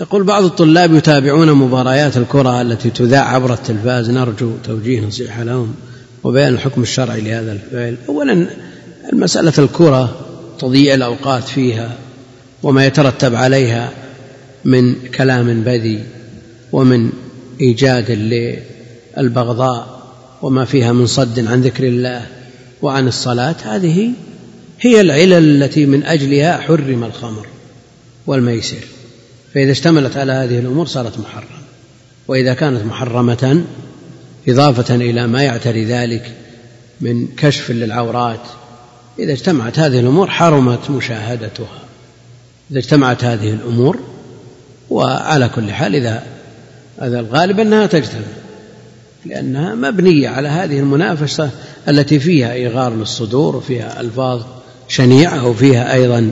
يقول بعض الطلاب يتابعون مباريات الكرة التي تذاع عبر التلفاز. نرجو توجيه نصيحة لهم وبيان الحكم الشرعي لهذا الفعل. أولا المسألة الكرة تضييع الأوقات فيها وما يترتب عليها من كلام بذي ومن إيجاد للبغضاء وما فيها من صد عن ذكر الله وعن الصلاة. هذه هي العلل التي من أجلها حرم الخمر والميسر. فإذا اشتملت على هذه الأمور صارت محرمة. وإذا كانت محرمة إضافة إلى ما يعتري ذلك من كشف للعورات إذا اجتمعت هذه الأمور حرمت مشاهدتها. إذا اجتمعت هذه الأمور وعلى كل حال إذا هذا الغالب أنها تجتمع لأنها مبنية على هذه المنافسة التي فيها إيغار للصدور وفيها ألفاظ شنيعة وفيها أيضا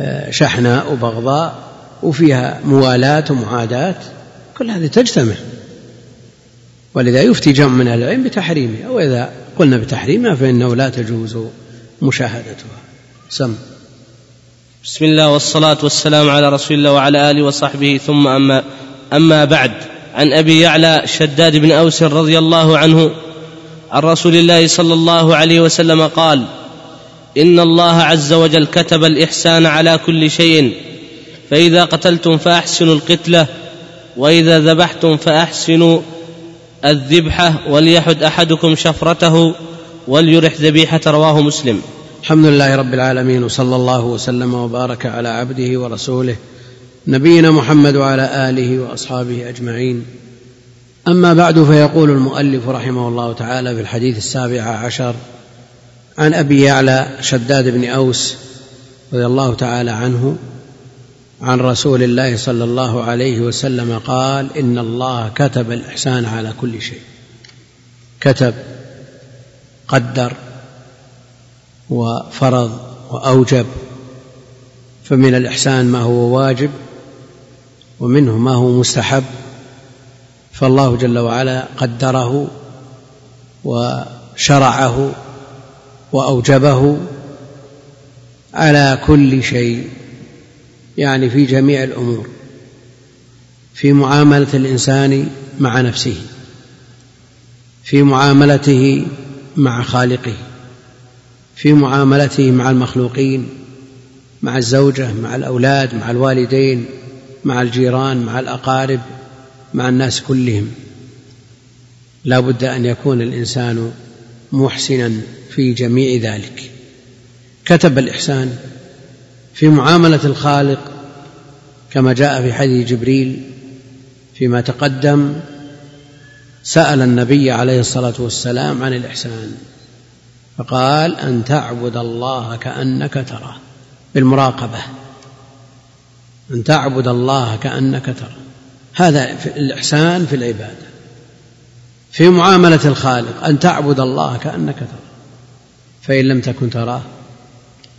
آه، شحناء وبغضاء. وفيها موالاة ومعاداة كل هذه تجتمع. ولذا يفتي جمع من أهل العلم بتحريمها. وإذا قلنا بتحريمها فإنه لا تجوز مشاهدتها. سم. بسم الله والصلاة والسلام على رسول الله وعلى آله وصحبه. ثم أما أما بعد عن أبي يعلى شداد بن أوس رضي الله عنه عن رسول الله صلى الله عليه وسلم قال إن الله عز وجل كتب الإحسان على كل شيء فإذا قتلتم فأحسنوا القتلة وإذا ذبحتم فأحسنوا الذبحة وليحد أحدكم شفرته وليرح ذبيحة رواه مسلم. الحمد لله رب العالمين وصلى الله وسلم وبارك على عبده ورسوله نبينا محمد وعلى آله وأصحابه أجمعين. أما بعد فيقول المؤلف رحمه الله تعالى في الحديث السابع عشر عن أبي يعلى شداد بن أوس رضي الله تعالى عنه عن رسول الله صلى الله عليه وسلم قال إن الله كتب الإحسان على كل شيء. كتب قدر وفرض وأوجب فمن الإحسان ما هو واجب ومنه ما هو مستحب. فالله جل وعلا قدره وشرعه وأوجبه على كل شيء. يعني في جميع الأمور في معاملة الإنسان مع نفسه في معاملته مع خالقه في معاملته مع المخلوقين مع الزوجة مع الأولاد مع الوالدين مع الجيران مع الأقارب مع الناس كلهم. لا بد أن يكون الإنسان محسنا في جميع ذلك. كتب الإحسان في معاملة الخالق كما جاء في حديث جبريل فيما تقدم سأل النبي عليه الصلاة والسلام عن الإحسان فقال أن تعبد الله كأنك تراه. بالمراقبة. أن تعبد الله كأنك تراه. هذا في الإحسان في العبادة. في معاملة الخالق أن تعبد الله كأنك تراه. فإن لم تكن تراه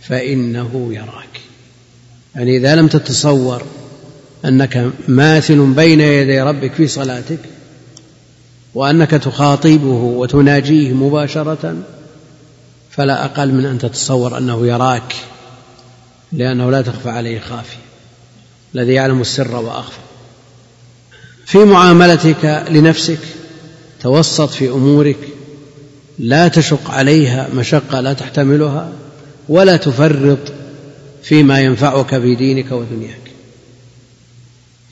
فإنه يراك. يعني إذا لم تتصور أنك ماثل بين يدي ربك في صلاتك وأنك تخاطبه وتناجيه مباشرة فلا أقل من أن تتصور أنه يراك لأنه لا تخفى عليه خافية الذي يعلم السر وأخفى. في معاملتك لنفسك توسط في أمورك لا تشق عليها مشقة لا تحتملها ولا تفرط فيما ينفعك في دينك ودنياك.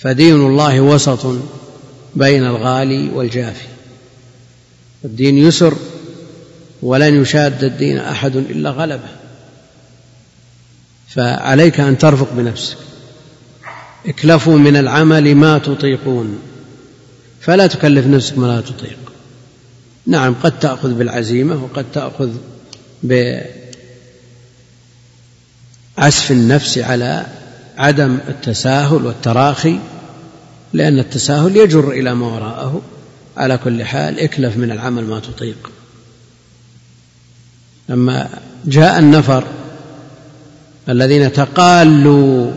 فدين الله وسط بين الغالي والجافي. الدين يسر ولن يشاد الدين أحد إلا غلبه. فعليك أن ترفق بنفسك. اكلفوا من العمل ما تطيقون. فلا تكلف نفسك ما لا تطيق. نعم قد تأخذ بالعزيمة وقد تأخذ بعسف النفس على عدم التساهل والتراخي. لأن التساهل يجر إلى ما وراءه. على كل حال اكلف من العمل ما تطيق. لما جاء النفر الذين تقالوا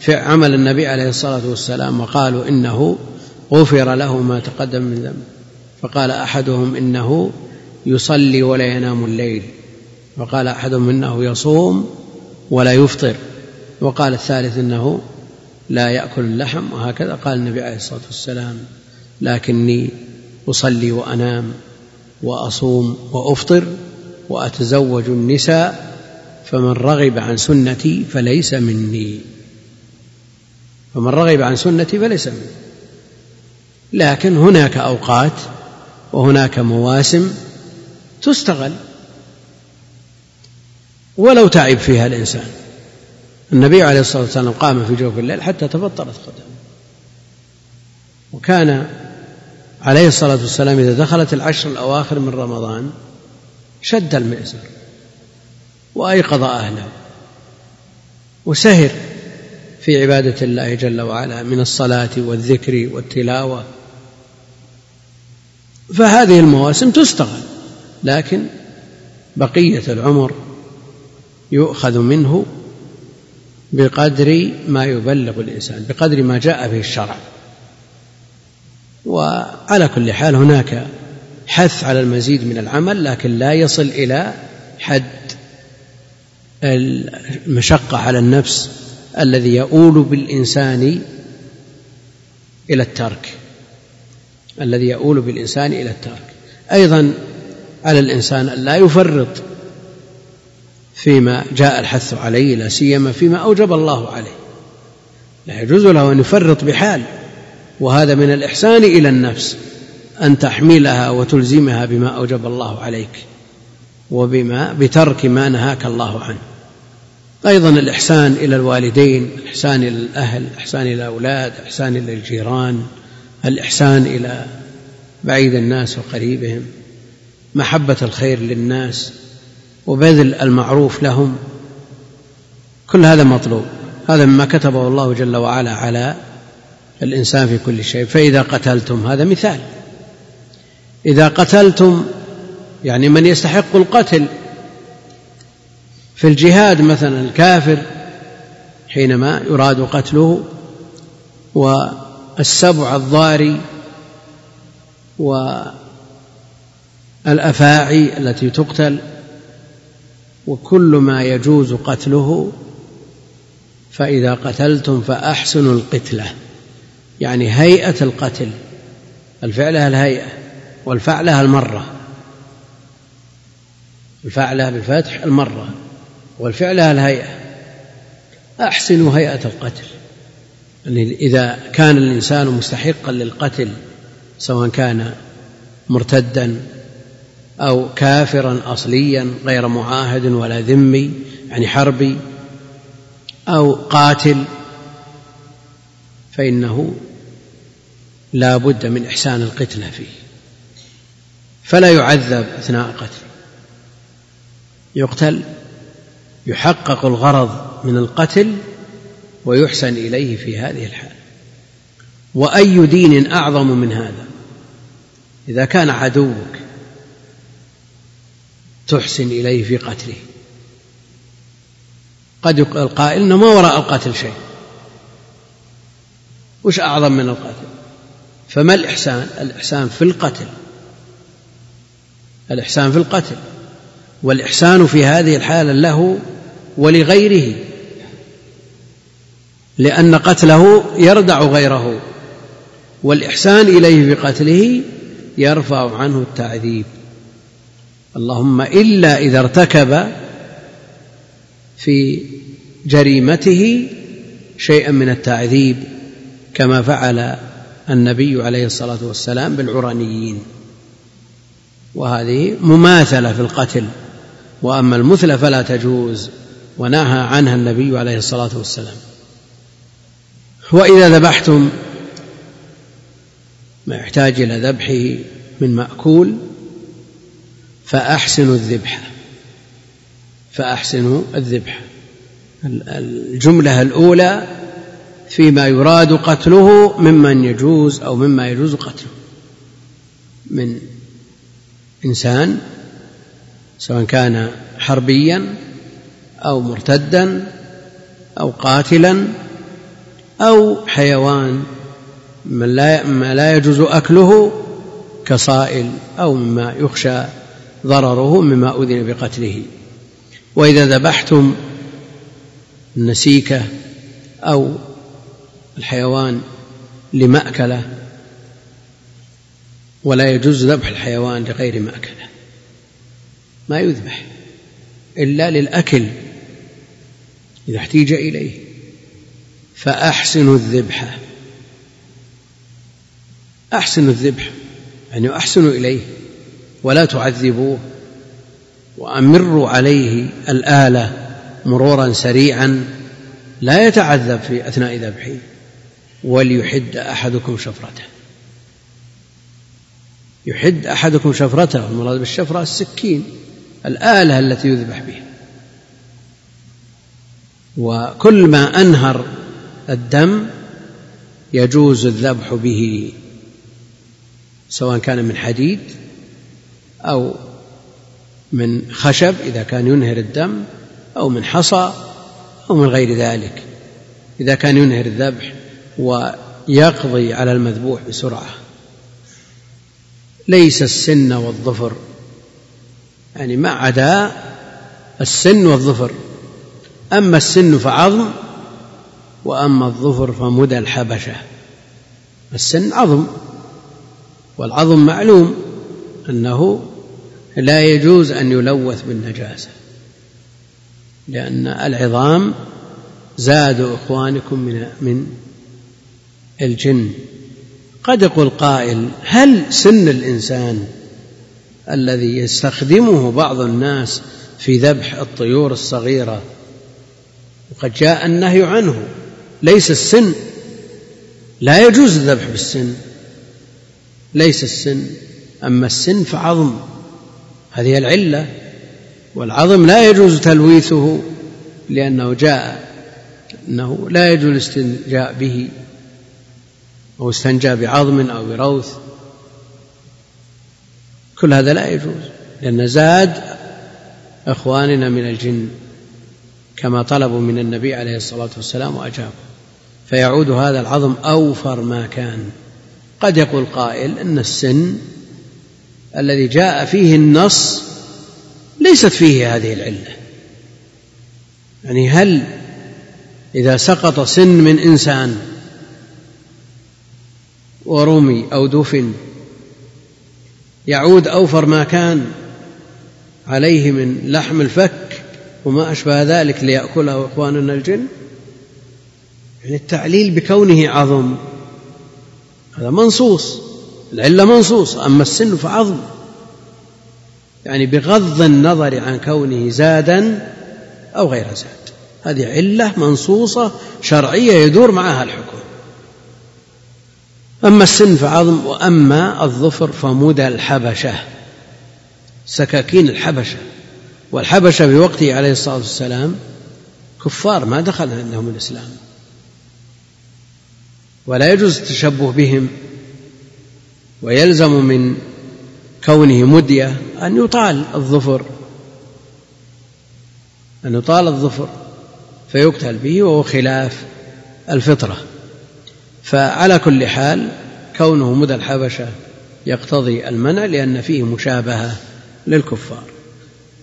في عمل النبي عليه الصلاة والسلام وقالوا إنه غفر له ما تقدم من ذنبه فقال أحدهم إنه يصلي ولا ينام الليل وقال أحدهم إنه يصوم ولا يفطر وقال الثالث إنه لا يأكل اللحم وهكذا. قال النبي عليه الصلاة والسلام لكني أصلي وأنام وأصوم وأفطر وأتزوج النساء فمن رغب عن سنتي فليس مني. فمن رغب عن سنتي فليس مني. لكن هناك أوقات وهناك مواسم تستغل ولو تعب فيها الإنسان. النبي عليه الصلاة والسلام قام في جوف الليل حتى تفطرت قدمه. وكان عليه الصلاة والسلام إذا دخلت العشر الأواخر من رمضان شد المئزر وأيقظ أهله وسهر في عبادة الله جل وعلا من الصلاة والذكر والتلاوة. فهذه المواسم تستغل لكن بقية العمر يؤخذ منه بقدر ما يبلغ الإنسان بقدر ما جاء به الشرع. وعلى كل حال هناك حث على المزيد من العمل لكن لا يصل إلى حد المشقة على النفس الذي يؤول بالإنسان إلى الترك. الذي يؤول بالإنسان إلى الترك. أيضا على الإنسان لا يفرط فيما جاء الحث عليه لا سيما فيما أوجب الله عليه. لا يجوز له أن يفرط بحال وهذا من الإحسان إلى النفس أن تحملها وتلزمها بما أوجب الله عليك وبما بترك ما نهاك الله عنه. أيضا الإحسان إلى الوالدين الإحسان إلى الأهل الإحسان إلى الأولاد الإحسان إلى الجيران الإحسان إلى بعيد الناس وقريبهم محبة الخير للناس وبذل المعروف لهم. كل هذا مطلوب. هذا مما كتبه الله جل وعلا على الإنسان في كل شيء. فإذا قتلتم هذا مثال. إذا قتلتم يعني من يستحق القتل في الجهاد مثلا الكافر حينما يراد قتله والسبع الضاري والأفاعي التي تقتل وكل ما يجوز قتله فإذا قتلتم فأحسنوا القتلة. يعني هيئة القتل الفعلة الهيئة والفعلة المرة. الفعلة بالفتح المرة والفعلة الهيئة. أحسنوا هيئة القتل. يعني إذا كان الإنسان مستحقا للقتل سواء كان مرتدا أو كافرا أصليا غير معاهد ولا ذمي يعني حربي أو قاتل فإنه لا بد من إحسان القتلة فيه. فلا يعذب أثناء قتله يقتل يحقق الغرض من القتل ويحسن إليه في هذه الحال. وأي دين أعظم من هذا؟ إذا كان عدوك تحسن إليه في قتله. قد يقال قائل إن ما وراء القتل شيء. وش أعظم من القتل؟ فما الإحسان؟ الإحسان في القتل. الإحسان في القتل. والإحسان في هذه الحالة له ولغيره. لأن قتله يردع غيره. والإحسان إليه بقتله يرفع عنه التعذيب. اللهم إلا إذا ارتكب في جريمته شيئا من التعذيب كما فعل النبي عليه الصلاة والسلام بالعرانيين. وهذه مماثلة في القتل. وأما المثلة فلا تجوز ونهى عنها النبي عليه الصلاة والسلام. وإذا ذبحتم ما يحتاج إلى ذبحه من مأكول فأحسنوا الذبح. فأحسنوا الذبح. الجملة الأولى فيما يراد قتله ممن يجوز أو مما يجوز قتله. من إنسان سواء كان حربيا أو مرتدا أو قاتلا أو حيوان ما لا يجوز أكله كصائل أو مما يخشى ضرره مما أذن بقتله. وإذا ذبحتم النسيكة أو الحيوان لمأكلة ولا يجوز ذبح الحيوان لغير مأكلة. ما يذبح إلا للأكل إذا احتيج إليه. فأحسنوا الذبح. أحسنوا الذبح يعني أحسنوا إليه. ولا تعذبوه وأمروا عليه الآلة مرورا سريعا لا يتعذب في أثناء ذبحه وليحد أحدكم شفرته. يحد أحدكم شفرته المراد بالشفرة السكين الآلة التي يذبح بها. وكل ما أنهر الدم يجوز الذبح به سواء كان من حديد أو من خشب إذا كان ينهر الدم أو من حصى أو من غير ذلك. إذا كان ينهر الذبح ويقضي على المذبوح بسرعة. ليس السن والظفر يعني ما عدا السن والظفر. أما السن فعظم وأما الظفر فمدى الحبشة. السن عظم والعظم معلوم. أنه لا يجوز أن يلوث بالنجاسة لأن العظام زاد إخوانكم من من الجن. قد يقول قائل هل سن الإنسان الذي يستخدمه بعض الناس في ذبح الطيور الصغيرة؟ وقد جاء النهي عنه ليس السن. لا يجوز الذبح بالسن ليس السن. أما السن فعظم. هذه العلة والعظم لا يجوز تلويثه لأنه جاء أنه لا يجوز الاستنجاء به أو استنجى بعظم أو بروث. كل هذا لا يجوز لأن زاد إخواننا من الجن كما طلبوا من النبي عليه الصلاة والسلام وأجابوا. فيعود هذا العظم أوفر ما كان. قد يقول قائل أن السن الذي جاء فيه النص ليست فيه هذه العلة. يعني هل إذا سقط سن من إنسان ورمي أو دفن يعود أوفر ما كان عليه من لحم الفك وما أشبه ذلك ليأكله إخواننا الجن؟ يعني التعليل بكونه عظم هذا منصوص. العلة منصوص أما السن فعظم. يعني بغض النظر عن كونه زادا أو غير زاد. هذه علة منصوصة شرعية يدور معها الحكم. أما السن فعظم وأما الظفر فمدى الحبشة سكاكين الحبشة. والحبشة في وقته عليه الصلاة والسلام كفار ما دخل عندهم الإسلام. ولا يجوز التشبه بهم. ويلزم من كونه مدية أن يطال الظفر أن يطال الظفر فيقتل به وهو خلاف الفطرة. فعلى كل حال كونه مدى الحبشة يقتضي المنع لأن فيه مشابهة للكفار.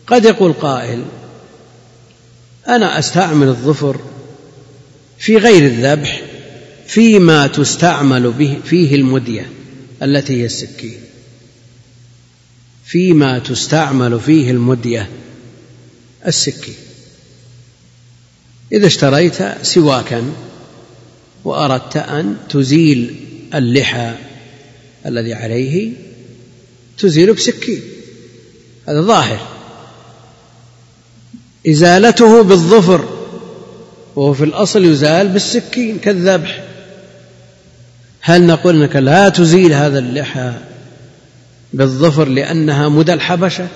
قد يقول قائل أنا أستعمل الظفر في غير الذبح فيما تستعمل به فيه المدية. التي هي السكين. فيما تستعمل فيه المدية السكين. إذا اشتريت سواكا وأردت أن تزيل اللحى الذي عليه تزيل بسكين هذا ظاهر. إزالته بالظفر وهو في الأصل يزال بالسكين كالذبح. هل نقول إنك لا تزيل هذا اللحى بالظفر لأنها مدى الحبشة؟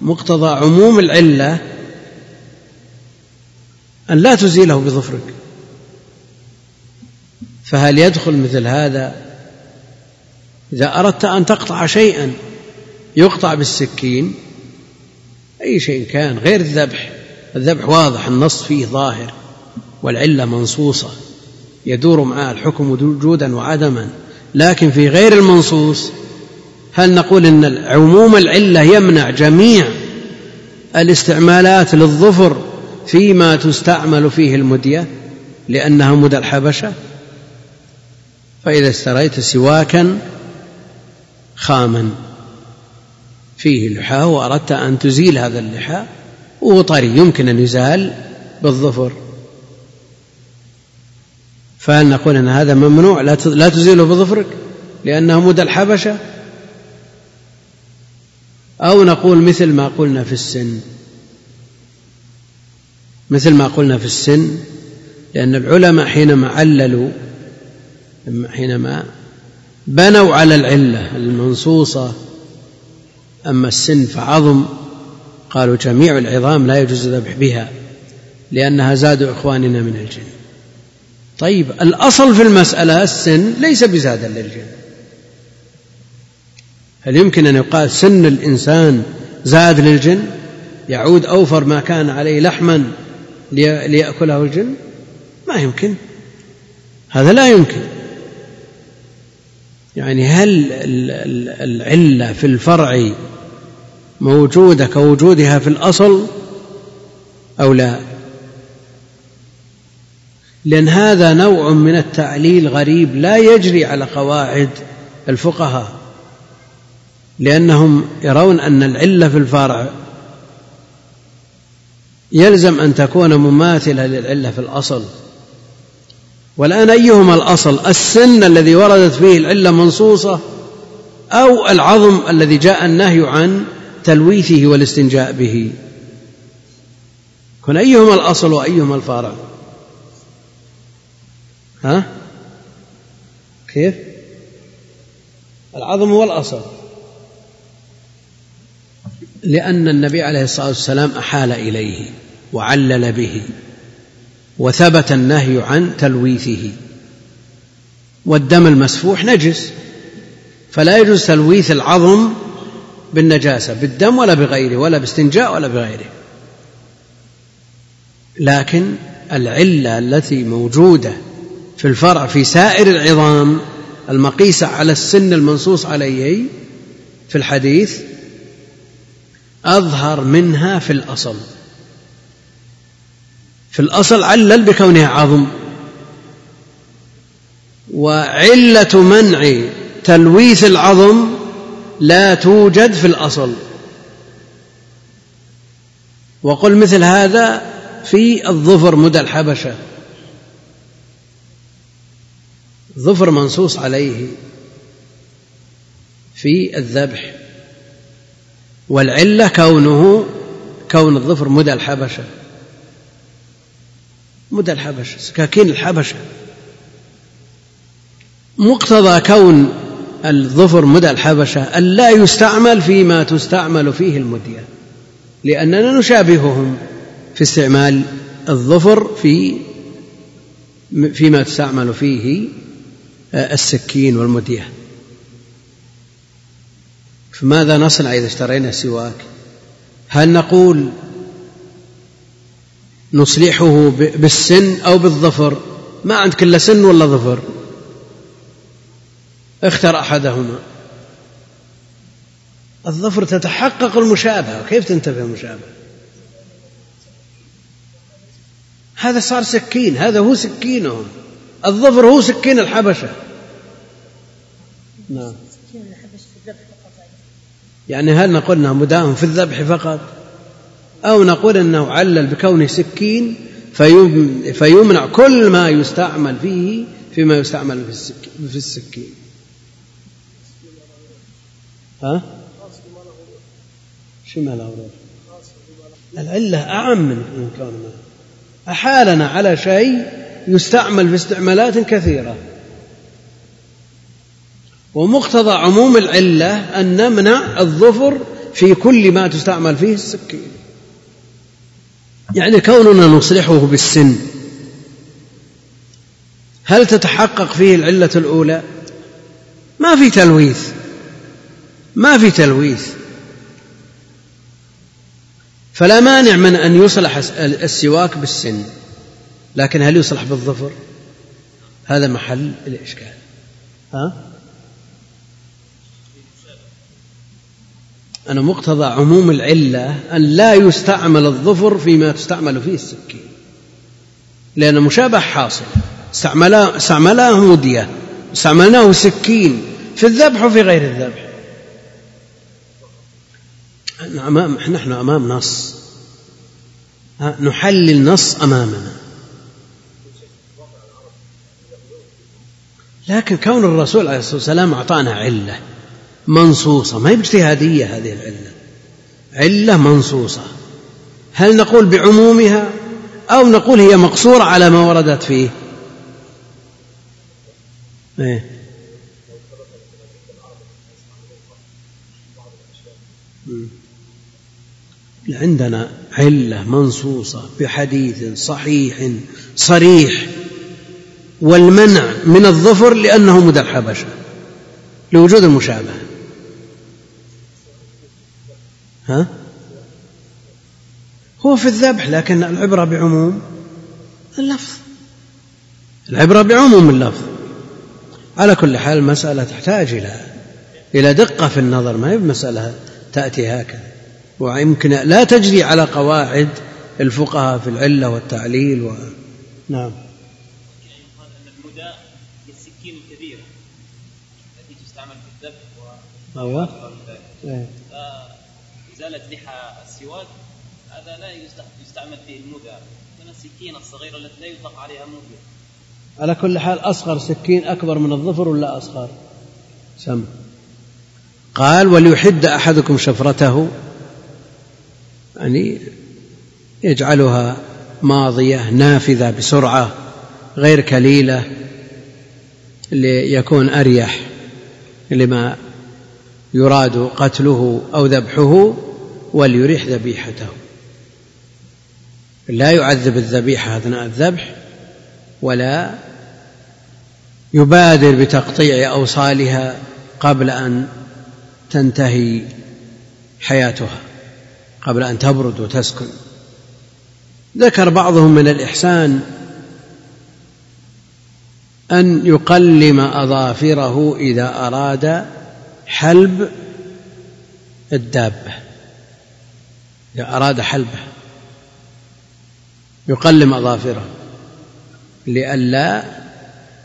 مقتضى عموم العلة أن لا تزيله بظفرك. فهل يدخل مثل هذا إذا أردت أن تقطع شيئا يقطع بالسكين؟ أي شيء كان غير الذبح. الذبح واضح النص فيه ظاهر والعلة منصوصة. يدور معها الحكم وجودا وعدما. لكن في غير المنصوص هل نقول إن عموم العلة يمنع جميع الاستعمالات للظفر فيما تستعمل فيه المدية لأنها مدى الحبشة؟ فإذا اشتريت سواكا خاما. فيه لحاة وأردت أن تزيل هذا اللحاء. وهو طري يمكن أن يزال بالظفر. فهل نقول أن هذا ممنوع؟ لا تزيله بظفرك لأنه مدى الحبشة. أو نقول مثل ما قلنا في السن. مثل ما قلنا في السن لأن العلماء حينما عللوا حينما بنوا على العلة المنصوصة أما السن فعظم قالوا جميع العظام لا يجوز الذبح بها لأنها زاد إخواننا من الجن. طيب الأصل في المسألة السن ليس بزادا للجن. هل يمكن أن يقال سن الإنسان زاد للجن؟ يعود أوفر ما كان عليه لحما ليأكله الجن؟ ما يمكن. هذا لا يمكن. يعني هل العلة في الفرع موجودة كوجودها في الأصل أو لا؟ لأن هذا نوع من التعليل غريب لا يجري على قواعد الفقهاء لأنهم يرون أن العلة في الفرع يلزم أن تكون مماثلة للعلة في الأصل. والآن أيهما الأصل؟ السن الذي وردت فيه العلة منصوصة أو العظم الذي جاء النهي عن تلويثه والاستنجاء به؟ كن أيهما الأصل وأيهما الفارع ها؟ كيف؟ العظم هو الأصل لأن النبي عليه الصلاة والسلام أحال إليه وعلل به وثبت النهي عن تلويثه. والدم المسفوح نجس فلا يجوز تلويث العظم بالنجاسة بالدم ولا بغيره ولا باستنجاء ولا بغيره. لكن العلة التي موجودة في الفرع في سائر العظام المقيسة على السن المنصوص عليه في الحديث أظهر منها في الأصل. في الأصل علل بكونها عظم. وعلة منع تلويث العظم لا توجد في الأصل. وقل مثل هذا في الظفر مدى الحبشة. ظفر منصوص عليه في الذبح. والعلة كونه كون الظفر مدى الحبشة. مدى الحبشة سكاكين الحبشة. مقتضى كون الظفر مدى الحبشة أن لا يستعمل فيما تستعمل فيه المدية لأننا نشابههم في استعمال الظفر في فيما تستعمل فيه السكين والمدية. فماذا نصنع إذا اشترينا سواك هل نقول نصلحه بالسن أو بالظفر؟ ما عندك إلا سن ولا ظفر. اختر أحدهما. الظفر تتحقق المشابهة. كيف تنتفي المشابهة؟ هذا صار سكين. هذا هو سكينهم. الظفر هو سكين الحبشة. نعم. يعني. هل نقول إنها مداهم في الذبح فقط؟ أو نقول إنه علل بكونه سكين فيمنع كل ما يستعمل فيه فيما يستعمل في السكين. ها؟ شو ما له العلة أعم من كونه أحالنا على شيء يستعمل في استعمالات كثيرة. ومقتضى عموم العلة أن نمنع الظفر في كل ما تستعمل فيه السكين. يعني كوننا نصلحه بالسن هل تتحقق فيه العلة الأولى؟ ما في تلويث. ما في تلويث. فلا مانع من أن يصلح السواك بالسن. لكن هل يصلح بالظفر؟ هذا محل الإشكال. ها؟ أنا مقتضى عموم العلة أن لا يستعمل الظفر فيما تستعمل فيه السكين. لأن مشابه حاصل. استعملاه مدية. استعملناه سكين. في الذبح وفي غير الذبح. أمام نحن أمام نص. نحلل نص أمامنا. لكن كون الرسول عليه الصلاة والسلام أعطانا علة منصوصة ما هي باجتهادية هذه العلة؟ علة منصوصة. هل نقول بعمومها أو نقول هي مقصورة على ما وردت فيه؟ إيه؟ عندنا علة منصوصة بحديث صحيح صريح. والمنع من الظفر لأنه مدى الحبشة لوجود المشابهة. ها؟ هو في الذبح لكن العبرة بعموم. اللفظ. العبرة بعموم اللفظ. على كل حال المسألة تحتاج إلى إلى دقة في النظر. ما هي بمسألة تأتي هكذا. ويمكن لا تجري على قواعد الفقهاء في العلة والتعليل و... نعم السكين الكبيرة التي تستعمل في الذبح إيه. إزالة لحى السواك هذا لا يستعمل فيه المدى من السكين الصغيرة التي لا يطلق عليها مدى على كل حال أصغر سكين أكبر من الظفر ولا أصغر؟ سم. قال وليحد أحدكم شفرته. يعني يجعلها ماضية نافذة بسرعة غير كليلة ليكون أريح لما يراد قتله أو ذبحه وليريح ذبيحته. لا يعذب الذبيحة أثناء الذبح ولا يبادر بتقطيع أوصالها قبل أن تنتهي حياتها قبل أن تبرد وتسكن. ذكر بعضهم من الإحسان أن يقلم أظافره إذا أراد حلب الدابة. إذا أراد حلبه يقلم أظافره لئلا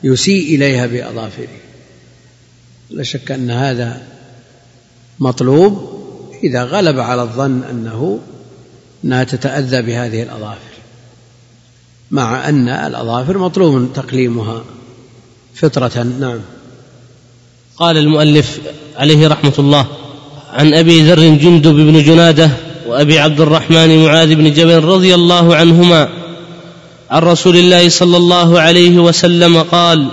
يسيء إليها بأظافره. لا شك أن هذا مطلوب إذا غلب على الظن أنه أنها تتأذى بهذه الأظافر مع أن الأظافر مطلوب تقليمها فطرة. نعم. قال المؤلف عليه رحمة الله. عن أبي ذر جندب بن جنادة وأبي عبد الرحمن معاذ بن جبل رضي الله عنهما عن رسول الله صلى الله عليه وسلم قال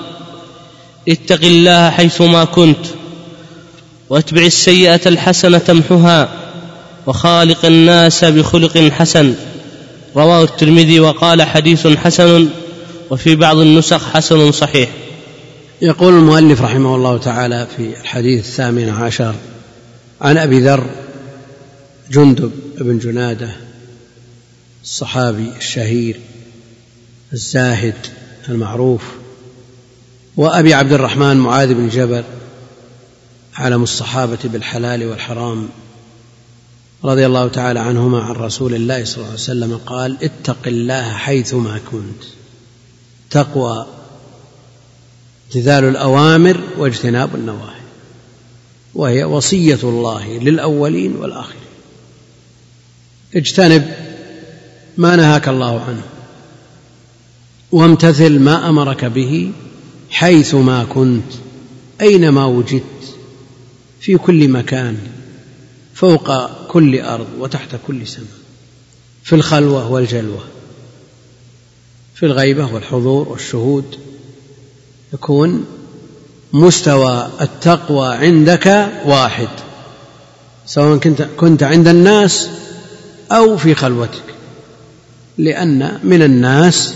اتق الله حيثما كنت واتبع السيئة الحسنة تمحها وخالق الناس بخلق حسن. رواه الترمذي وقال حديث حسن وفي بعض النسخ حسن صحيح. يقول المؤلف رحمه الله تعالى في الحديث الثامن عشر عن أبي ذر جندب بن جنادة الصحابي الشهير الزاهد المعروف وأبي عبد الرحمن معاذ بن جبل علم الصحابة بالحلال والحرام رضي الله تعالى عنهما عن رسول الله صلى الله عليه وسلم قال اتق الله حيثما كنت تقوى امتثال الأوامر واجتناب النواهي وهي وصية الله للأولين والآخرين. اجتنب ما نهاك الله عنه وامتثل ما أمرك به حيثما كنت أينما وجدت في كل مكان فوق كل أرض وتحت كل سماء في الخلوة والجلوة في الغيبة والحضور والشهود. يكون مستوى التقوى عندك واحد سواء كنت كنت عند الناس أو في خلوتك. لأن من الناس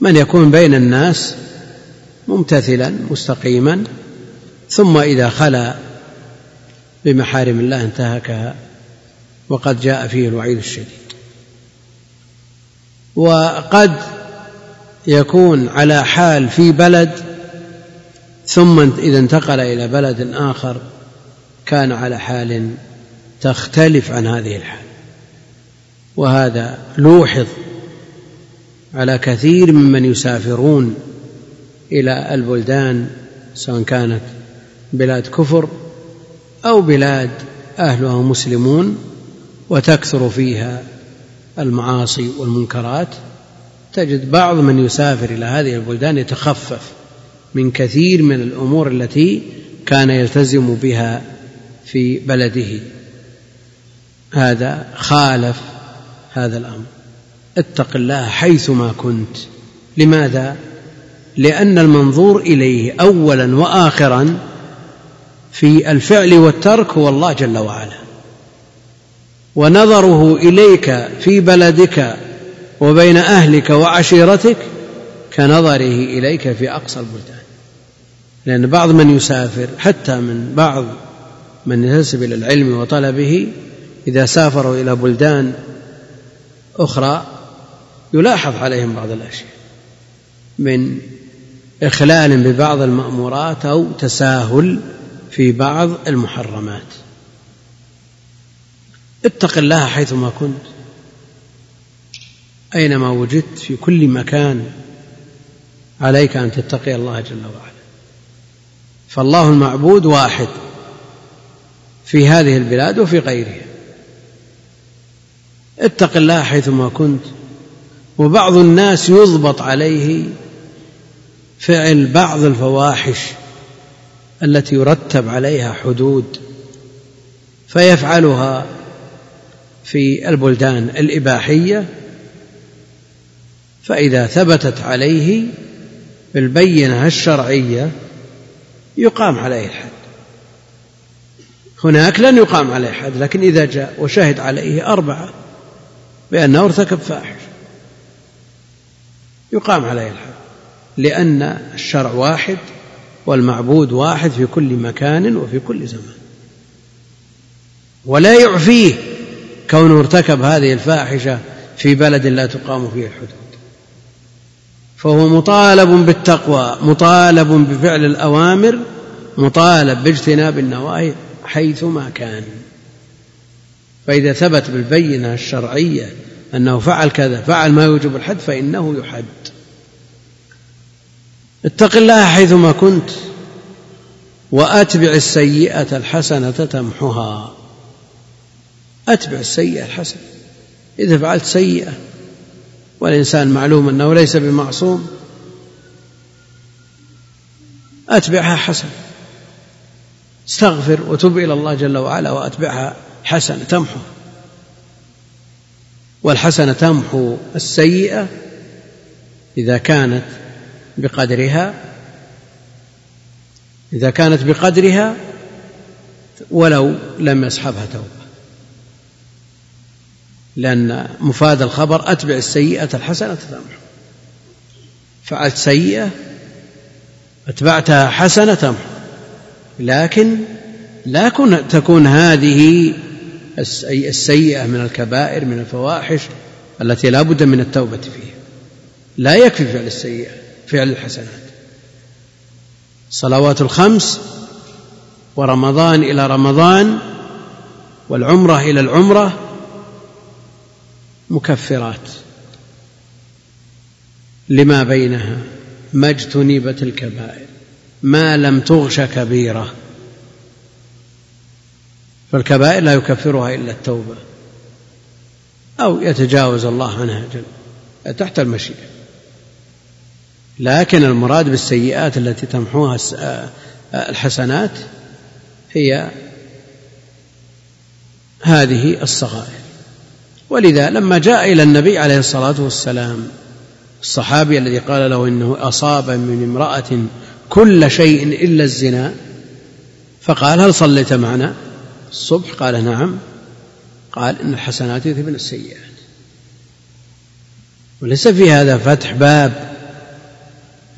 من يكون بين الناس ممتثلا مستقيما ثم إذا خلا بمحارم الله انتهكها وقد جاء فيه الوعيد الشديد. وقد يكون على حال في بلد ثم إذا انتقل إلى بلد آخر كان على حال تختلف عن هذه الحال. وهذا لوحظ على كثير ممن يسافرون إلى البلدان سواء كانت بلاد كفر أو بلاد أهلها مسلمون وتكثر فيها المعاصي والمنكرات. تجد بعض من يسافر إلى هذه البلدان يتخفف من كثير من الأمور التي كان يلتزم بها في بلده. هذا خالف هذا الأمر. اتق الله حيثما كنت. لماذا؟ لأن المنظور إليه اولا واخرا في الفعل والترك هو الله جل وعلا. ونظره إليك في بلدك وبين أهلك وعشيرتك كنظره إليك في أقصى البلدان. لأن بعض من يسافر حتى من بعض من ينتسب إلى العلم وطلبه إذا سافروا إلى بلدان أخرى يلاحظ عليهم بعض الأشياء من إخلال ببعض المأمورات أو تساهل في بعض المحرمات. اتق الله حيثما كنت. أينما وجدت في كل مكان عليك أن تتقي الله جل وعلا. فالله المعبود واحد في هذه البلاد وفي غيرها. اتق الله حيثما كنت. وبعض الناس يضبط عليه فعل بعض الفواحش التي يرتب عليها حدود فيفعلها في البلدان الإباحية فإذا ثبتت عليه بالبينة الشرعية يقام عليه الحد. هناك لن يقام عليه حد لكن إذا جاء وشهد عليه أربعة بأنه ارتكب فاحش يقام عليه الحد لأن الشرع واحد والمعبود واحد في كل مكان وفي كل زمان. ولا يعفيه كونه ارتكب هذه الفاحشة في بلد لا تقام فيه الحدود. فهو مطالب بالتقوى مطالب بفعل الأوامر مطالب باجتناب النواهي حيثما كان. فإذا ثبت بالبينة الشرعية أنه فعل كذا فعل ما يوجب الحد فإنه يحد. اتق الله حيثما كنت وأتبع السيئة الحسنة تمحها. أتبع السيئة الحسنة. إذا فعلت سيئة والإنسان معلوم أنه ليس بمعصوم أتبعها حسنه استغفر وتب إلى الله جل وعلا وأتبعها حسنه تمحو. والحسنة تمحو السيئة إذا كانت بقدرها إذا كانت بقدرها ولو لم يصحبها توبة. لأن مفاد الخبر أتبع السيئة الحسنة تمحو فعلت سيئة أتبعتها حسنة تمحو لكن لا تكون هذه السيئة من الكبائر من الفواحش التي لا بد من التوبة فيها. لا يكفي فعل السيئة فعل الحسنات. الصلوات الخمس ورمضان إلى رمضان والعمرة إلى العمرة مكفرات لما بينها ما اجتنبت الكبائر ما لم تغش كبيرة. فالكبائر لا يكفرها إلا التوبة. أو يتجاوز الله عنها جل تحت المشيئة. لكن المراد بالسيئات التي تمحوها آه، الحسنات هي هذه الصغائر. ولذا لما جاء إلى النبي عليه الصلاة والسلام الصحابي الذي قال له إنه أصاب من امرأة كل شيء إلا الزنا فقال هل صليت معنا؟ الصبح قال نعم قال إن الحسنات يذهبن السيئات. وليس في هذا فتح باب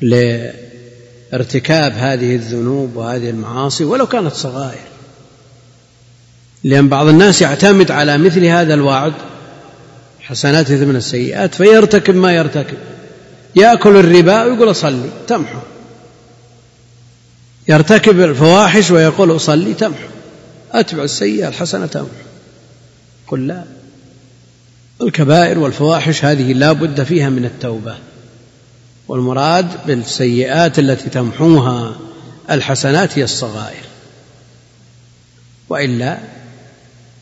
لارتكاب هذه الذنوب وهذه المعاصي ولو كانت صغائر. لأن بعض الناس يعتمد على مثل هذا الوعد حسنات من السيئات فيرتكب ما يرتكب. يأكل الربا ويقول أصلي تمحو. يرتكب الفواحش ويقول أصلي تمحو. أتبع السيئة الحسنة تمحو. قل لا. الكبائر والفواحش هذه لا بد فيها من التوبة. والمراد بالسيئات التي تمحوها الحسنات هي الصغائر. وإلا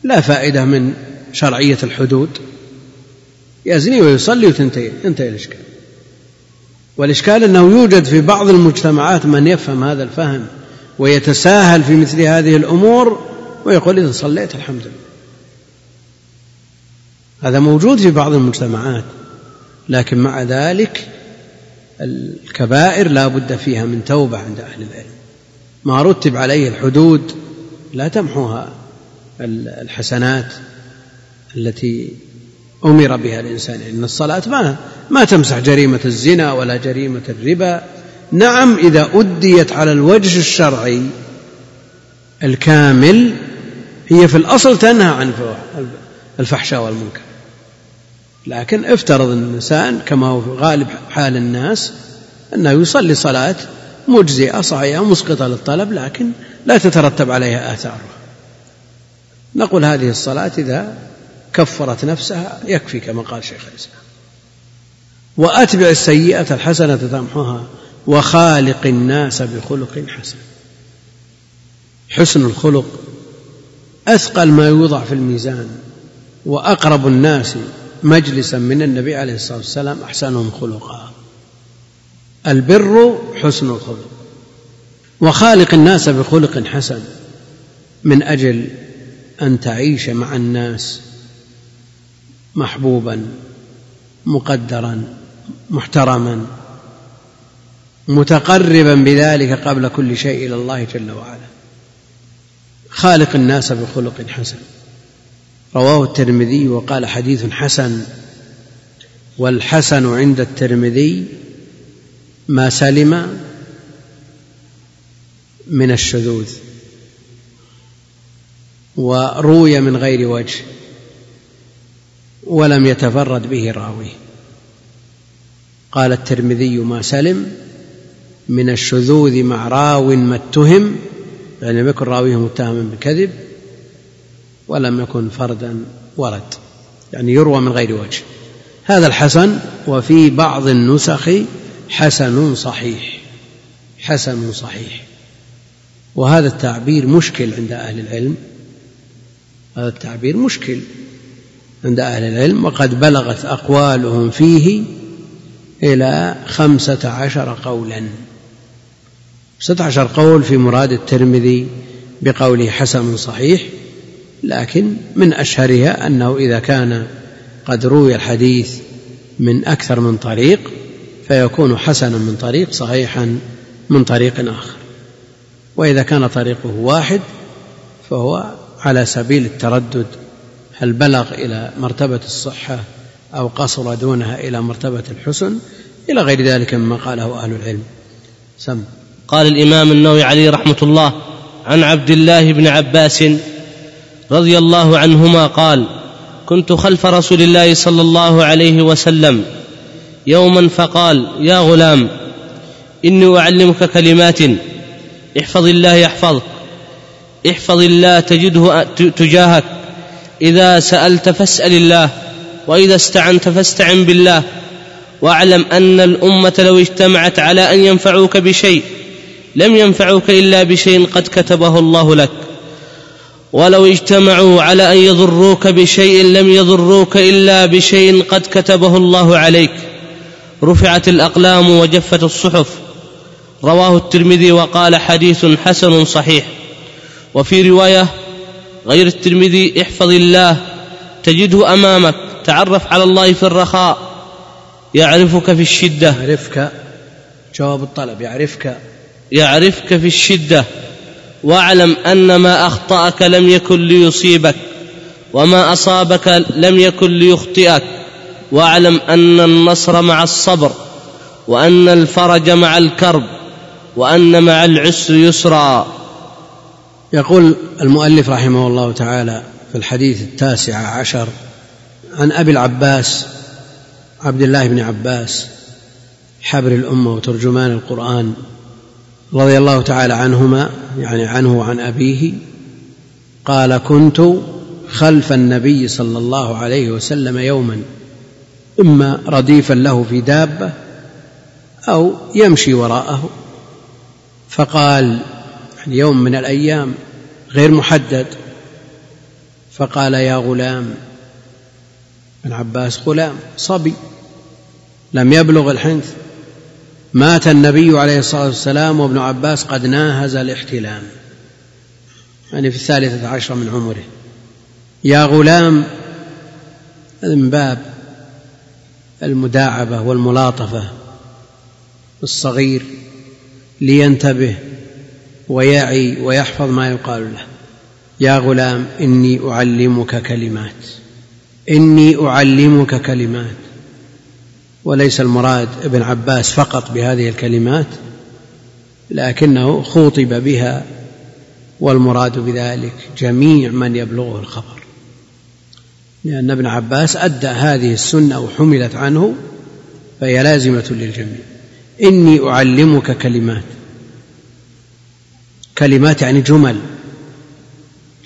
لا فائدة من شرعية الحدود. يزني ويصلي وتنتهي انتهي الإشكال. والإشكال أنه يوجد في بعض المجتمعات من يفهم هذا الفهم ويتساهل في مثل هذه الأمور ويقول إذا صليت الحمد لله. هذا موجود في بعض المجتمعات لكن مع ذلك الكبائر لا بد فيها من توبة عند أهل العلم. ما رتب عليه الحدود لا تمحوها الحسنات التي أمر بها الإنسان إن الصلاة ما ما تمسح جريمة الزنا ولا جريمة الربا. نعم إذا أديت على الوجه الشرعي الكامل هي في الأصل تنهى عن الفحشاء والمنكر. لكن افترض الإنسان كما هو في غالب حال الناس أنه يصلي صلاة مجزئة صحيحة مسقطة للطلب لكن لا تترتب عليها آثار نقول هذه الصلاة إذا كفرت نفسها يكفي كما قال شيخ الإسلام. وأتبع السيئة الحسنة تمحها وخالق الناس بخلق حسن. حسن الخلق أثقل ما يوضع في الميزان وأقرب الناس مجلسا من النبي عليه الصلاة والسلام أحسنهم خلقا. البر حسن الخلق وخالق الناس بخلق حسن من أجل أن تعيش مع الناس محبوبا مقدرا محترما متقربا بذلك قبل كل شيء إلى الله جل وعلا. خالق الناس بخلق حسن. رواه الترمذي وقال حديث حسن. والحسن عند الترمذي ما سلم من الشذوذ وروي من غير وجه. ولم يتفرد به راويه. قال الترمذي ما سلم من الشذوذ مع راو ما اتهم يعني لم يكن راويه متهما بالكذب ولم يكن فردا ورد. يعني يروى من غير وجه. هذا الحسن وفي بعض النسخ حسن صحيح حسن صحيح. وهذا التعبير مشكل عند أهل العلم. هذا التعبير مشكل. عند أهل العلم وقد بلغت أقوالهم فيه إلى خمسة عشر قولا. ستة عشر قول في مراد الترمذي بقوله حسن صحيح لكن من أشهرها أنه إذا كان قد روي الحديث من أكثر من طريق فيكون حسنا من طريق صحيحا من طريق آخر. وإذا كان طريقه واحد فهو على سبيل التردد هل بلغ إلى مرتبة الصحة أو قصر دونها إلى مرتبة الحسن؟ إلى غير ذلك مما قاله أهل العلم. سم. قال الإمام النووي عليه رحمة الله عن عبد الله بن عباس رضي الله عنهما قال كنت خلف رسول الله صلى الله عليه وسلم يوما فقال يا غلام إني أعلمك كلمات احفظ الله يحفظك احفظ الله تجده تجاهك إذا سألت فاسأل الله وإذا استعنت فاستعن بالله. واعلم أن الأمة لو اجتمعت على أن ينفعوك بشيء لم ينفعوك إلا بشيء قد كتبه الله لك. ولو اجتمعوا على أن يضروك بشيء لم يضروك إلا بشيء قد كتبه الله عليك. رفعت الأقلام وجفت الصحف. رواه الترمذي وقال حديث حسن صحيح. وفي رواية غير الترمذي احفظ الله تجده أمامك تعرف على الله في الرخاء يعرفك في الشدة. يعرفك جواب الطلب يعرفك. يعرفك في الشدة. واعلم أن ما أخطأك لم يكن ليصيبك وما أصابك لم يكن ليخطئك. واعلم أن النصر مع الصبر وأن الفرج مع الكرب وأن مع العسر يسرا. يقول المؤلف رحمه الله تعالى في الحديث التاسع عشر عن أبي العباس عبد الله بن عباس حبر الأمة وترجمان القرآن رضي الله تعالى عنهما يعني عنه وعن أبيه قال كنت خلف النبي صلى الله عليه وسلم يوما إما رديفا له في دابة أو يمشي وراءه. فقال يوم من الأيام غير محدد. فقال يا غلام ابن عباس غلام صبي. لم يبلغ الحنث. مات النبي عليه الصلاة والسلام وابن عباس قد ناهز الاحتلام. يعني في الثالثة عشرة من عمره. يا غلام من باب المداعبة والملاطفة الصغير لينتبه ويعي ويحفظ ما يقال له. يا غلام إني أعلمك كلمات. إني أعلمك كلمات. وليس المراد ابن عباس فقط بهذه الكلمات لكنه خوطب بها والمراد بذلك جميع من يبلغه الخبر. لأن ابن عباس أدى هذه السنة وحملت عنه فهي لازمة للجميع. إني أعلمك كلمات. كلمات يعني جمل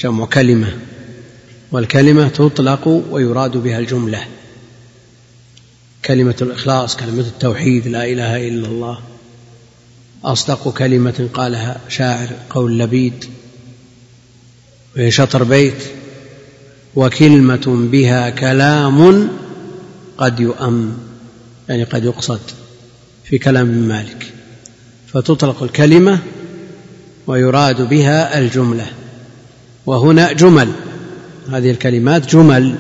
جمع كلمة والكلمة تطلق ويراد بها الجملة. كلمة الإخلاص كلمة التوحيد لا إله إلا الله. أصدق كلمة قالها شاعر قول لبيد. وهي شطر بيت وكلمة بها كلام قد يؤم يعني قد يقصد في كلام مالك. فتطلق الكلمة ويراد بها الجملة. وهنا جمل. هذه الكلمات جمل.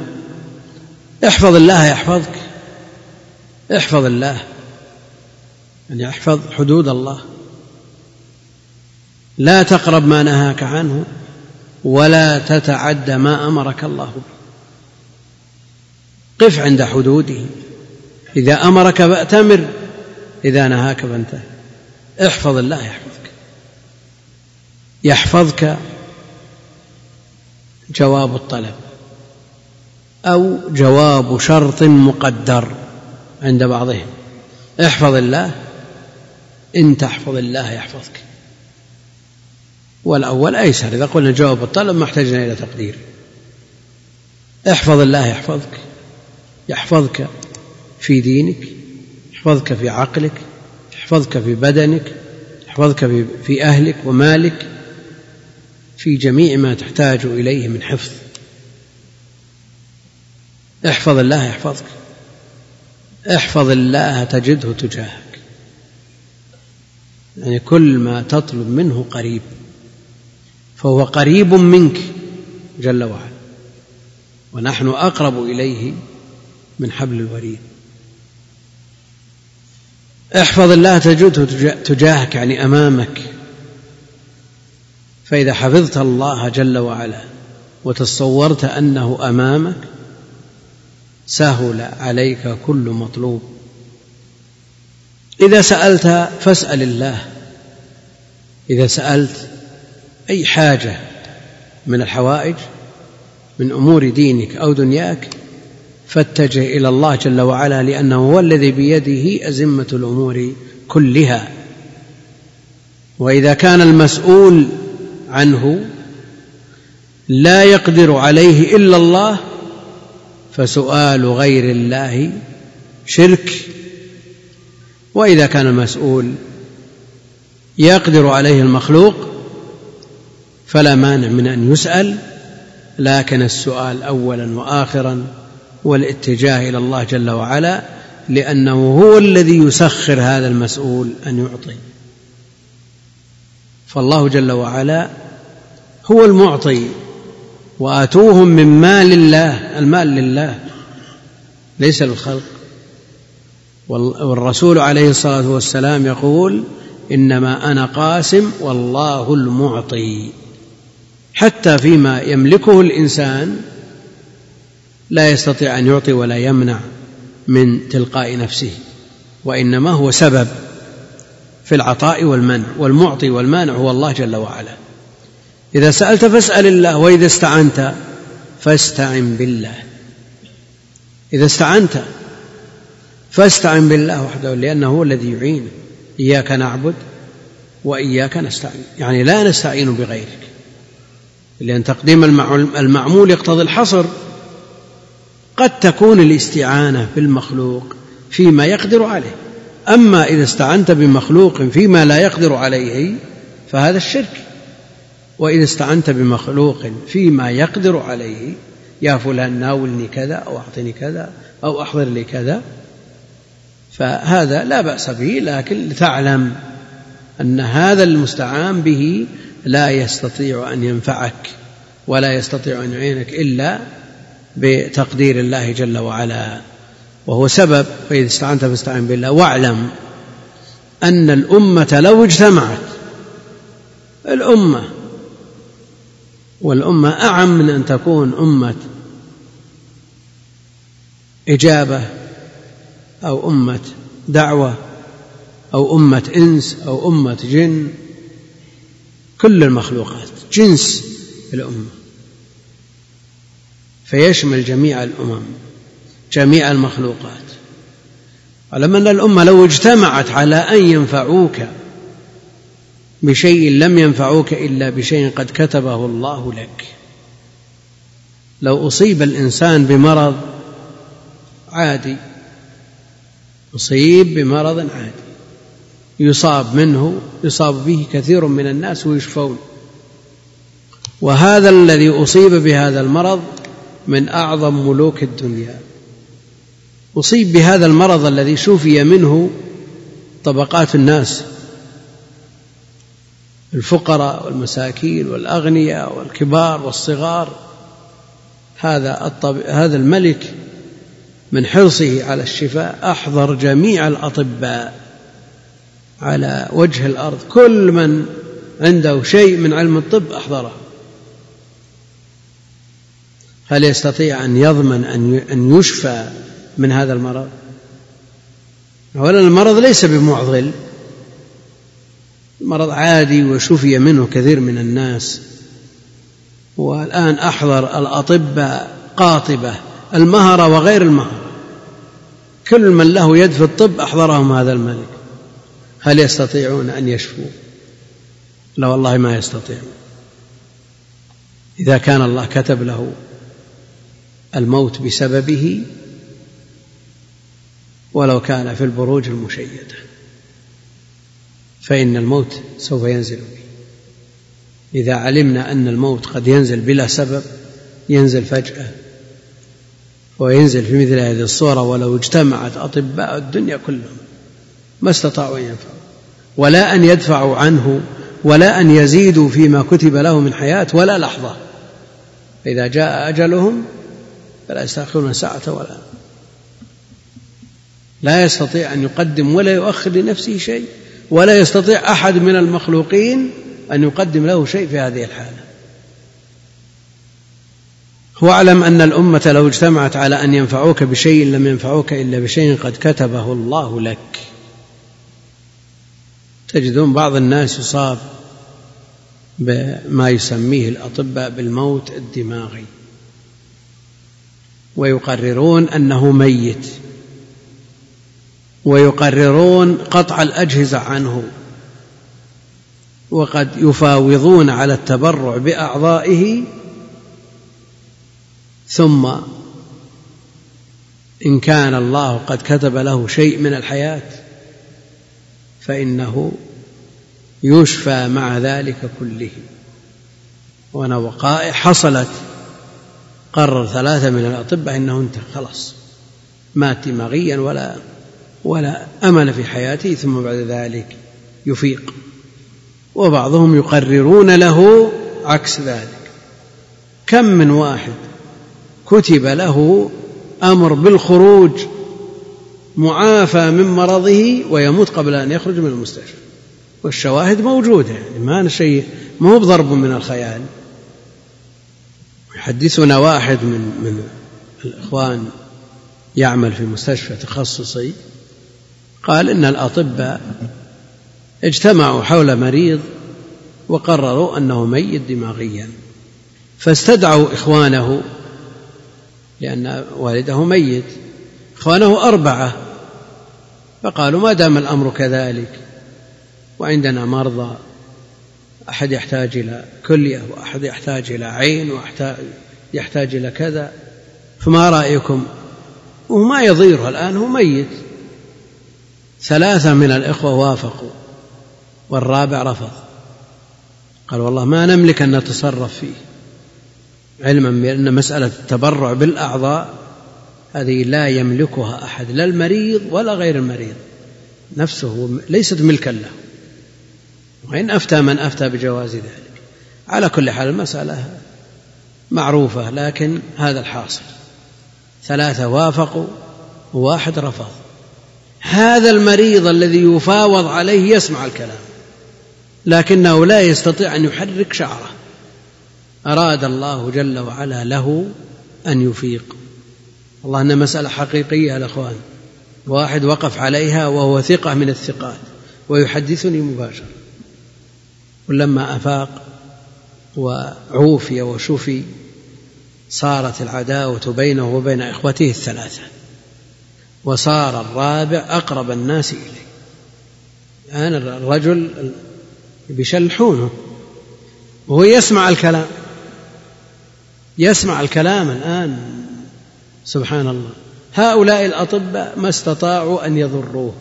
احفظ الله يحفظك. احفظ الله. يعني احفظ حدود الله. لا تقرب ما نهاك عنه ولا تتعد ما أمرك الله به. قف عند حدوده. إذا أمرك فأتمر. إذا نهاك فانتهي. احفظ الله يحفظك. يحفظك جواب الطلب أو جواب شرط مقدر عند بعضهم. احفظ الله إن تحفظ الله يحفظك. والأول أيسر إذا قلنا جواب الطلب ما احتجنا إلى تقدير. احفظ الله يحفظك يحفظك في دينك يحفظك في عقلك يحفظك في بدنك يحفظك في أهلك ومالك. في جميع ما تحتاج إليه من حفظ. احفظ الله يحفظك. احفظ الله تجده تجاهك. يعني كل ما تطلب منه قريب فهو قريب منك جل وعلا. ونحن أقرب إليه من حبل الوريد. احفظ الله تجده تجاهك يعني أمامك. فإذا حفظت الله جل وعلا وتصورت أنه أمامك سهل عليك كل مطلوب. إذا سألت فاسأل الله. إذا سألت أي حاجة من الحوائج من أمور دينك أو دنياك فاتجه إلى الله جل وعلا لأنه هو الذي بيده أزمة الأمور كلها. وإذا كان المسؤول عنه لا يقدر عليه إلا الله فسؤال غير الله شرك. وإذا كان المسؤول يقدر عليه المخلوق فلا مانع من أن يسأل لكن السؤال اولا واخرا والاتجاه إلى الله جل وعلا لأنه هو الذي يسخر هذا المسؤول أن يعطي. فالله جل وعلا هو المعطي وآتوهم من مال الله المال لله ليس للخلق. والرسول عليه الصلاة والسلام يقول إنما أنا قاسم والله المعطي. حتى فيما يملكه الإنسان لا يستطيع أن يعطي ولا يمنع من تلقاء نفسه وإنما هو سبب في العطاء والمنع. والمعطي والمانع هو الله جل وعلا. إذا سألت فاسأل الله وإذا استعنت فاستعن بالله. إذا استعنت فاستعن بالله وحده لأنه هو الذي يعين. إياك نعبد وإياك نستعين. يعني لا نستعين بغيرك. لأن تقديم المعمول يقتضي الحصر. قد تكون الاستعانة بالمخلوق فيما يقدر عليه. أما إذا استعنت بمخلوق فيما لا يقدر عليه فهذا الشرك. وإذا استعنت بمخلوق فيما يقدر عليه يا فلان ناولني كذا أو أعطني كذا أو أحضر لي كذا فهذا لا بأس به لكن لتعلم أن هذا المستعان به لا يستطيع أن ينفعك ولا يستطيع أن يعينك إلا بتقدير الله جل وعلا. وهو سبب فإذا استعنت فاستعن بالله. واعلم أن الأمة لو اجتمعت الأمة والأمة أعم من أن تكون أمة إجابة أو أمة دعوة أو أمة إنس أو أمة جن. كل المخلوقات جنس الأمة. فيشمل جميع الأمم جميع المخلوقات. علم أن الأمة لو اجتمعت على أن ينفعوك بشيء لم ينفعوك إلا بشيء قد كتبه الله لك. لو أصيب الإنسان بمرض عادي أصيب بمرض عادي. يصاب منه يصاب به كثير من الناس ويشفون. وهذا الذي أصيب بهذا المرض من أعظم ملوك الدنيا. أصيب بهذا المرض الذي شفي منه طبقات الناس. الفقراء والمساكين والأغنياء والكبار والصغار. هذا الطب... هذا الملك من حرصه على الشفاء أحضر جميع الأطباء على وجه الأرض. كل من عنده شيء من علم الطب أحضره. هل يستطيع أن يضمن أن يشفى من هذا المرض؟ أولا المرض ليس بمعضل. مرض عادي وشفي منه كثير من الناس. والآن أحضر الأطباء قاطبة المهرة وغير المهرة كل من له يد في الطب أحضرهم هذا الملك. هل يستطيعون أن يشفوا؟ لا والله ما يستطيعون. إذا كان الله كتب له الموت بسببه ولو كان في البروج المشيدة. فإن الموت سوف ينزل به إذا علمنا أن الموت قد ينزل بلا سبب ينزل فجأة. وينزل في مثل هذه الصورة ولو اجتمعت أطباء الدنيا كلهم. ما استطاعوا أن ينفعوا. ولا أن يدفعوا عنه ولا أن يزيدوا فيما كتب له من حياة ولا لحظة. فإذا جاء أجلهم فلا يستأخرون ساعة ولا. لا يستطيع أن يقدم ولا يؤخر لنفسه شيء. ولا يستطيع أحد من المخلوقين أن يقدم له شيء في هذه الحالة. واعلم أن الأمة لو اجتمعت على أن ينفعوك بشيء لم ينفعوك إلا بشيء قد كتبه الله لك. تجدون بعض الناس يصاب بما يسميه الأطباء بالموت الدماغي ويقررون أنه ميت. ويقررون قطع الأجهزة عنه وقد يفاوضون على التبرع بأعضائه ثم إن كان الله قد كتب له شيء من الحياة فإنه يشفى مع ذلك كله. وأنا وقائع حصلت قرر ثلاثة من الأطباء إنه انتهى خلاص مات دماغيا ولا ولا أمل في حياته ثم بعد ذلك يفيق. وبعضهم يقررون له عكس ذلك. كم من واحد كتب له أمر بالخروج معافى من مرضه ويموت قبل أن يخرج من المستشفى. والشواهد موجودة يعني ما شيء ما هو بضرب من الخيال. يحدثنا واحد من من الإخوان يعمل في مستشفى تخصصي. قال إن الأطباء اجتمعوا حول مريض وقرروا أنه ميت دماغيا. فاستدعوا إخوانه لأن والده ميت. إخوانه أربعة. فقالوا ما دام الأمر كذلك وعندنا مرضى أحد يحتاج إلى كلية وأحد يحتاج إلى عين وأحد يحتاج إلى كذا. فما رأيكم؟ وما يضيره الآن هو ميت. ثلاثة من الإخوة وافقوا والرابع رفض. قال والله ما نملك أن نتصرف فيه علما بأن مسألة التبرع بالأعضاء هذه لا يملكها أحد لا المريض ولا غير المريض. نفسه ليست ملكا له. وإن أفتى من أفتى بجواز ذلك. على كل حال المسألة معروفة لكن هذا الحاصل. ثلاثة وافقوا وواحد رفض. هذا المريض الذي يفاوض عليه يسمع الكلام لكنه لا يستطيع أن يحرك شعره. أراد الله جل وعلا له أن يفيق. والله أنها مسألة حقيقية يا أخوان. واحد وقف عليها وهو ثقة من الثقات ويحدثني مباشرة ولما أفاق وعوفي وشفي صارت العداوة بينه وبين إخوته الثلاثة. وصار الرابع أقرب الناس إليه. الآن الرجل بيشلحونه. وهو يسمع الكلام. يسمع الكلام الآن. سبحان الله. هؤلاء الأطباء ما استطاعوا أن يضروه.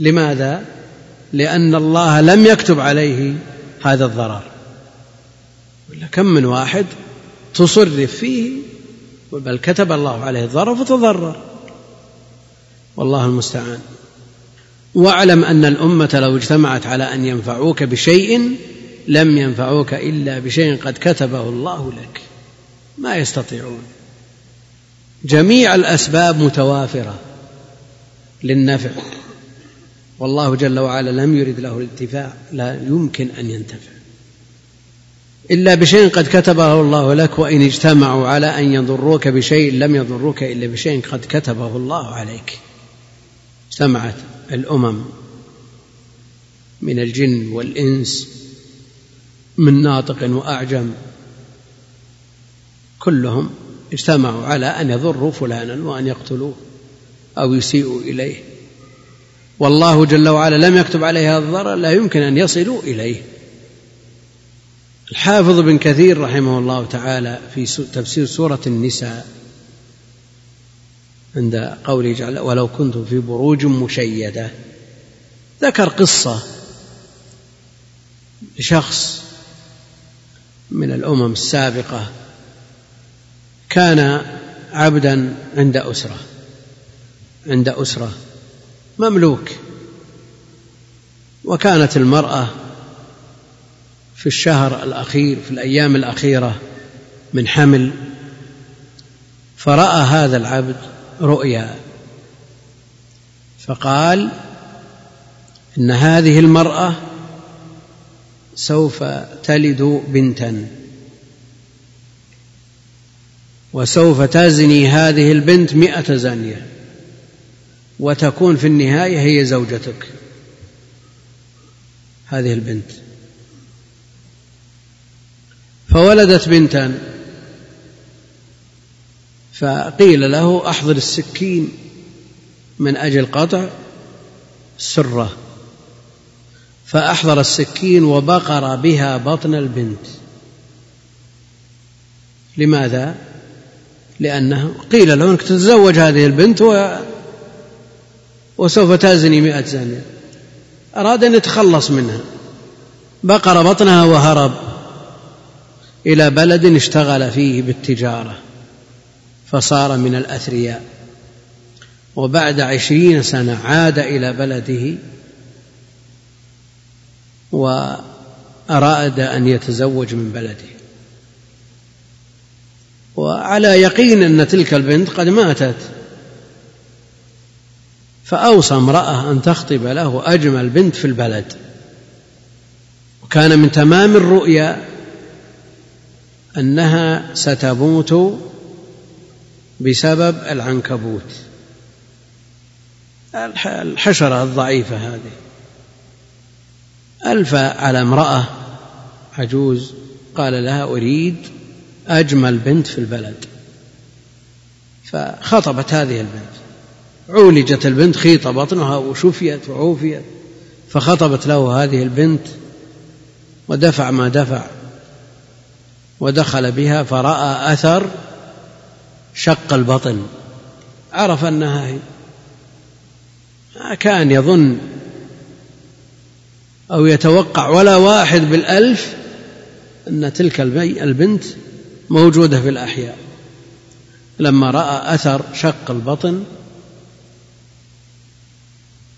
لماذا؟ لأن الله لم يكتب عليه هذا الضرر. ولا كم من واحد تصرف فيه. بل كتب الله عليه الضرر فتضرر. والله المستعان. واعلم أن الأمة لو اجتمعت على أن ينفعوك بشيء لم ينفعوك إلا بشيء قد كتبه الله لك. ما يستطيعون. جميع الأسباب متوافرة للنفع. والله جل وعلا لم يرد له الانتفاع لا يمكن أن ينتفع. إلا بشيء قد كتبه الله لك وإن اجتمعوا على أن يضروك بشيء لم يضروك إلا بشيء قد كتبه الله عليك. اجتمعت الأمم من الجن والإنس من ناطق وأعجم. كلهم اجتمعوا على أن يضروا فلانا وأن يقتلوه أو يسيئوا إليه. والله جل وعلا لم يكتب عليه هذا الضرر لا يمكن أن يصلوا إليه. الحافظ بن كثير رحمه الله تعالى في تفسير سورة النساء عند قوله جعل ولو كنتم في بروج مشيدة. ذكر قصة لشخص من الأمم السابقة كان عبدا عند أسرة عند أسرة مملوك. وكانت المرأة في الشهر الأخير في الأيام الأخيرة من حمل فرأى هذا العبد رؤيا. فقال إن هذه المرأة سوف تلد بنتا. وسوف تزني هذه البنت مئة زانية. وتكون في النهاية هي زوجتك. هذه البنت. فولدت بنتا فقيل له أحضر السكين من أجل قطع سرة. فأحضر السكين وبقر بها بطن البنت. لماذا؟ لأنه قيل له أنك تتزوج هذه البنت و وسوف تزني مئة زانية. أراد أن يتخلص منها. بقر بطنها وهرب إلى بلد اشتغل فيه بالتجارة. فصار من الأثرياء. وبعد عشرين سنة عاد إلى بلده وأراد أن يتزوج من بلده. وعلى يقين أن تلك البنت قد ماتت فأوصى امرأة أن تخطب له أجمل بنت في البلد. وكان من تمام الرؤيا أنها ستموت بسبب العنكبوت. الحشرة الضعيفة هذه. ألف على امرأة. عجوز. قال لها أريد أجمل بنت في البلد. فخطبت هذه البنت. عولجت البنت خيط بطنها وشفيت وعوفيت. فخطبت له هذه البنت ودفع ما دفع. ودخل بها فرأى أثر شق البطن عرف أنها هي كان يظن أو يتوقع ولا واحد بالألف أن تلك البنت موجودة في الأحياء. لما رأى أثر شق البطن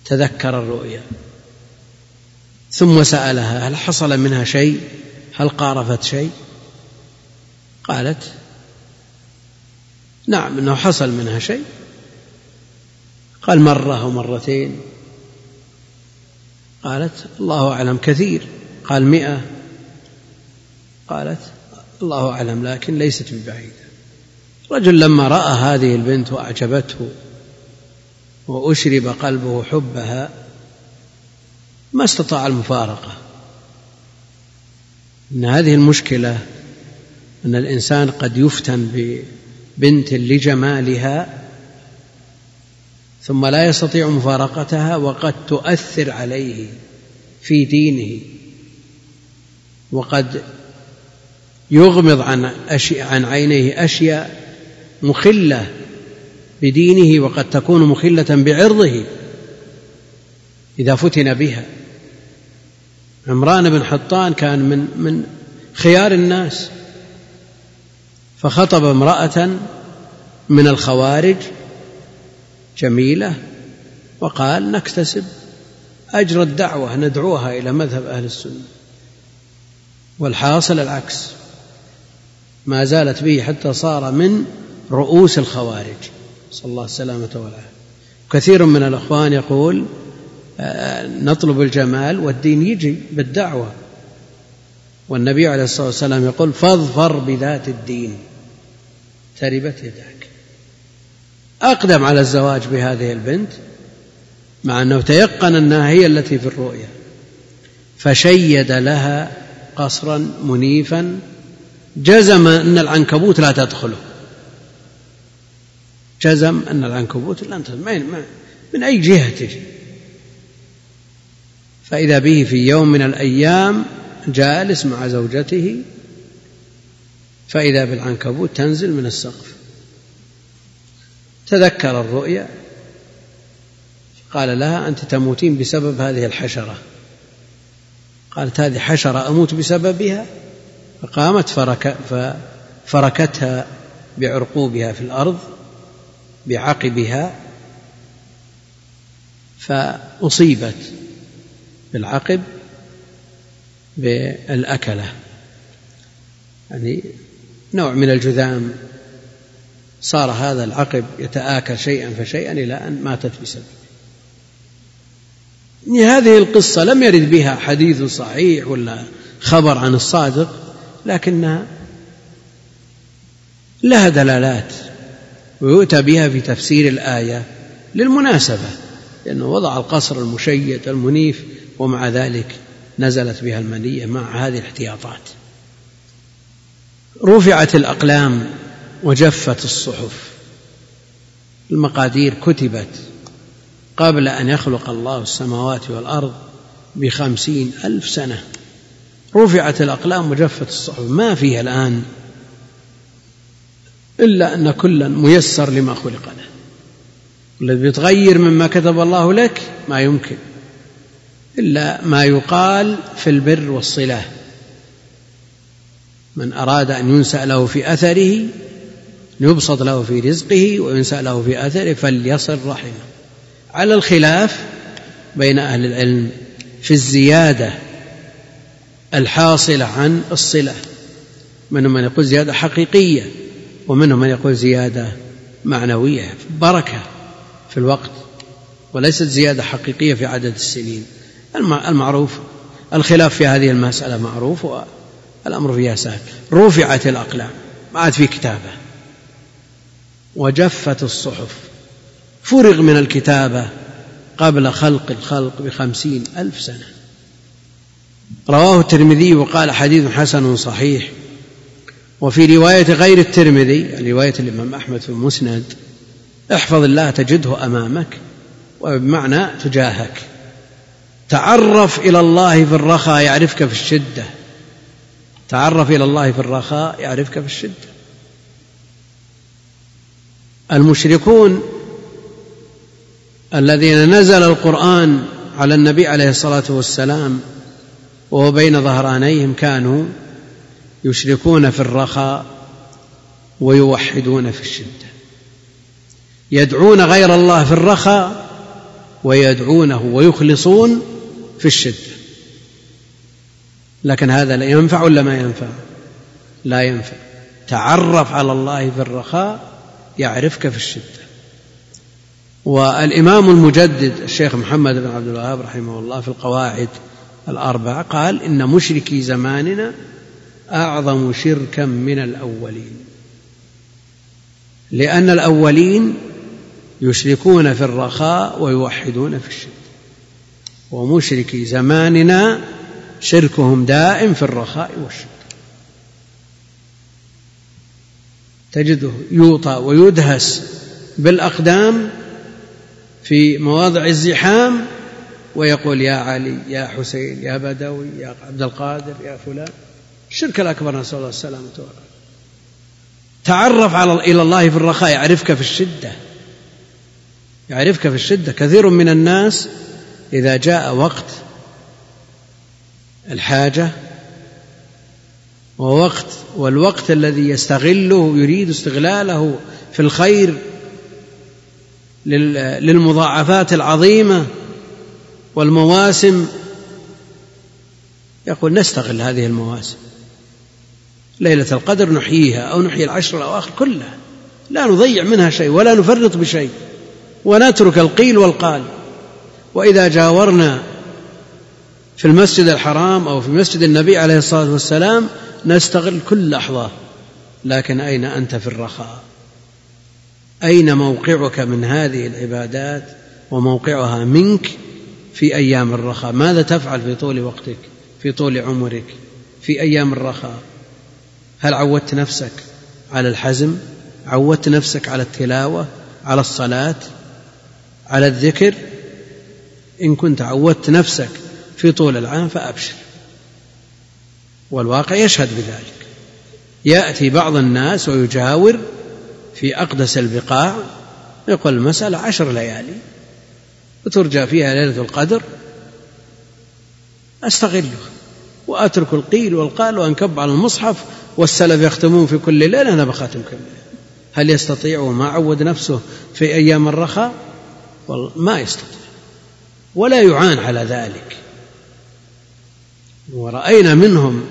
تذكر الرؤيا. ثم سألها هل حصل منها شيء؟ هل قارفت شيء؟ قالت نعم إنه حصل منها شيء. قال مرة أو مرتين. قالت الله أعلم كثير. قال مئة. قالت الله أعلم لكن ليست ببعيدة. رجل لما رأى هذه البنت وأعجبته وأشرب قلبه حبها ما استطاع المفارقة. إن هذه المشكلة إن الإنسان قد يفتن ببنت لجمالها ثم لا يستطيع مفارقتها وقد تؤثر عليه في دينه وقد يغمض عن عن عينيه أشياء مخلة بدينه وقد تكون مخلة بعرضه إذا فتن بها. عمران بن حطان كان من من خيار الناس. فخطب امرأة من الخوارج جميلة وقال نكتسب أجر الدعوة ندعوها إلى مذهب أهل السنة. والحاصل العكس ما زالت به حتى صار من رؤوس الخوارج. صلى الله السلامة والعافية كثير من الأخوان يقول آه، نطلب الجمال والدين يجي بالدعوة. والنبي عليه الصلاة والسلام يقول فاظفر بذات الدين. تربت يداك. أقدم على الزواج بهذه البنت مع أنه تيقن أنها هي التي في الرؤيا فشيد لها قصرا منيفا جزم أن العنكبوت لا تدخله. جزم أن العنكبوت لا تدخل من أي جهة تجي؟ فإذا به في يوم من الأيام جالس مع زوجته فإذا بالعنكبوت تنزل من السقف. تذكر الرؤيا قال لها أنت تموتين بسبب هذه الحشرة. قالت هذه حشرة أموت بسببها؟ فقامت فرك فركتها بعرقوبها في الأرض بعقبها فأصيبت بالعقب بالأكلة. يعني نوع من الجذام. صار هذا العقب يتآكل شيئا فشيئا إلى أن ماتت بسببه هذه القصة لم يرد بها حديث صحيح ولا خبر عن الصادق لكنها لها دلالات ويؤتى بها في تفسير الآية للمناسبة لأنه وضع القصر المشيد المنيف ومع ذلك نزلت بها المنية مع هذه الاحتياطات. رفعت الأقلام وجفت الصحف. المقادير كتبت قبل أن يخلق الله السماوات والأرض بخمسين ألف سنة. رفعت الأقلام وجفت الصحف. ما فيها الآن إلا أن كلا ميسر لما خلق له. الذي بيتغير مما كتب الله لك ما يمكن. إلا ما يقال في البر والصلة. من أراد أن ينسأ له في أثره يبسط له في رزقه وينسأ له في أثره فليصل رحمه. على الخلاف بين أهل العلم في الزيادة الحاصلة عن الصلة منهم من يقول زيادة حقيقية ومنهم من يقول زيادة معنوية بركة في الوقت وليست زيادة حقيقية في عدد السنين. المعروف الخلاف في هذه المسألة معروف والأمر فيها سهل رفعت الأقلام ما عاد في كتابة. وجفت الصحف. فرغ من الكتابة قبل خلق الخلق بخمسين ألف سنة. رواه الترمذي وقال حديث حسن صحيح. وفي رواية غير الترمذي رواية الإمام أحمد في المسند احفظ الله تجده أمامك وبمعنى تجاهك. تعرف إلى الله في الرخاء يعرفك في الشدة. تعرف إلى الله في الرخاء يعرفك في الشدة. المشركون الذين نزل القرآن على النبي عليه الصلاة والسلام وهو بين ظهرانيهم كانوا يشركون في الرخاء ويوحدون في الشدة. يدعون غير الله في الرخاء ويدعونه ويخلصون في الشدة. لكن هذا لا ينفع ولا ما ينفع؟ لا ينفع. تعرف على الله في الرخاء يعرفك في الشدة. والإمام المجدد الشيخ محمد بن عبد الوهاب رحمه الله في القواعد الأربعة قال إن مشركي زماننا أعظم شركا من الأولين. لأن الأولين يشركون في الرخاء ويوحدون في الشدة. ومشركي زماننا شركهم دائم في الرخاء والشدة تجده يوطى ويدهس بالأقدام في مواضع الزحام ويقول يا علي يا حسين يا بدوي يا عبد القادر يا فلان. الشرك الأكبر نسأل الله السلامة والعافية. تعرف على إلى الله في الرخاء يعرفك في الشدة. يعرفك في الشدة. كثير من الناس إذا جاء وقت الحاجة ووقت والوقت الذي يستغله يريد استغلاله في الخير للمضاعفات العظيمة والمواسم. يقول نستغل هذه المواسم. ليلة القدر نحييها أو نحيي العشر الأواخر كلها. لا نضيع منها شيء ولا نفرط بشيء ونترك القيل والقال. وإذا جاورنا في المسجد الحرام أو في مسجد النبي عليه الصلاة والسلام نستغل كل لحظة. لكن أين أنت في الرخاء؟ أين موقعك من هذه العبادات وموقعها منك في أيام الرخاء؟ ماذا تفعل في طول وقتك في طول عمرك في أيام الرخاء؟ هل عودت نفسك على الحزم؟ عودت نفسك على التلاوة على الصلاة على الذكر؟ إن كنت عودت نفسك في طول العام فأبشر. والواقع يشهد بذلك. يأتي بعض الناس ويجاور في أقدس البقاع يقول المسألة عشر ليالي وترجى فيها ليلة القدر. أستغلها وأترك القيل والقال وأنكب على المصحف والسلف يختمون في كل ليلة أنا بختم كل ليلة. هل يستطيع وما عود نفسه في أيام الرخاء؟ ما يستطيع. ولا يعان على ذلك. ورأينا منهم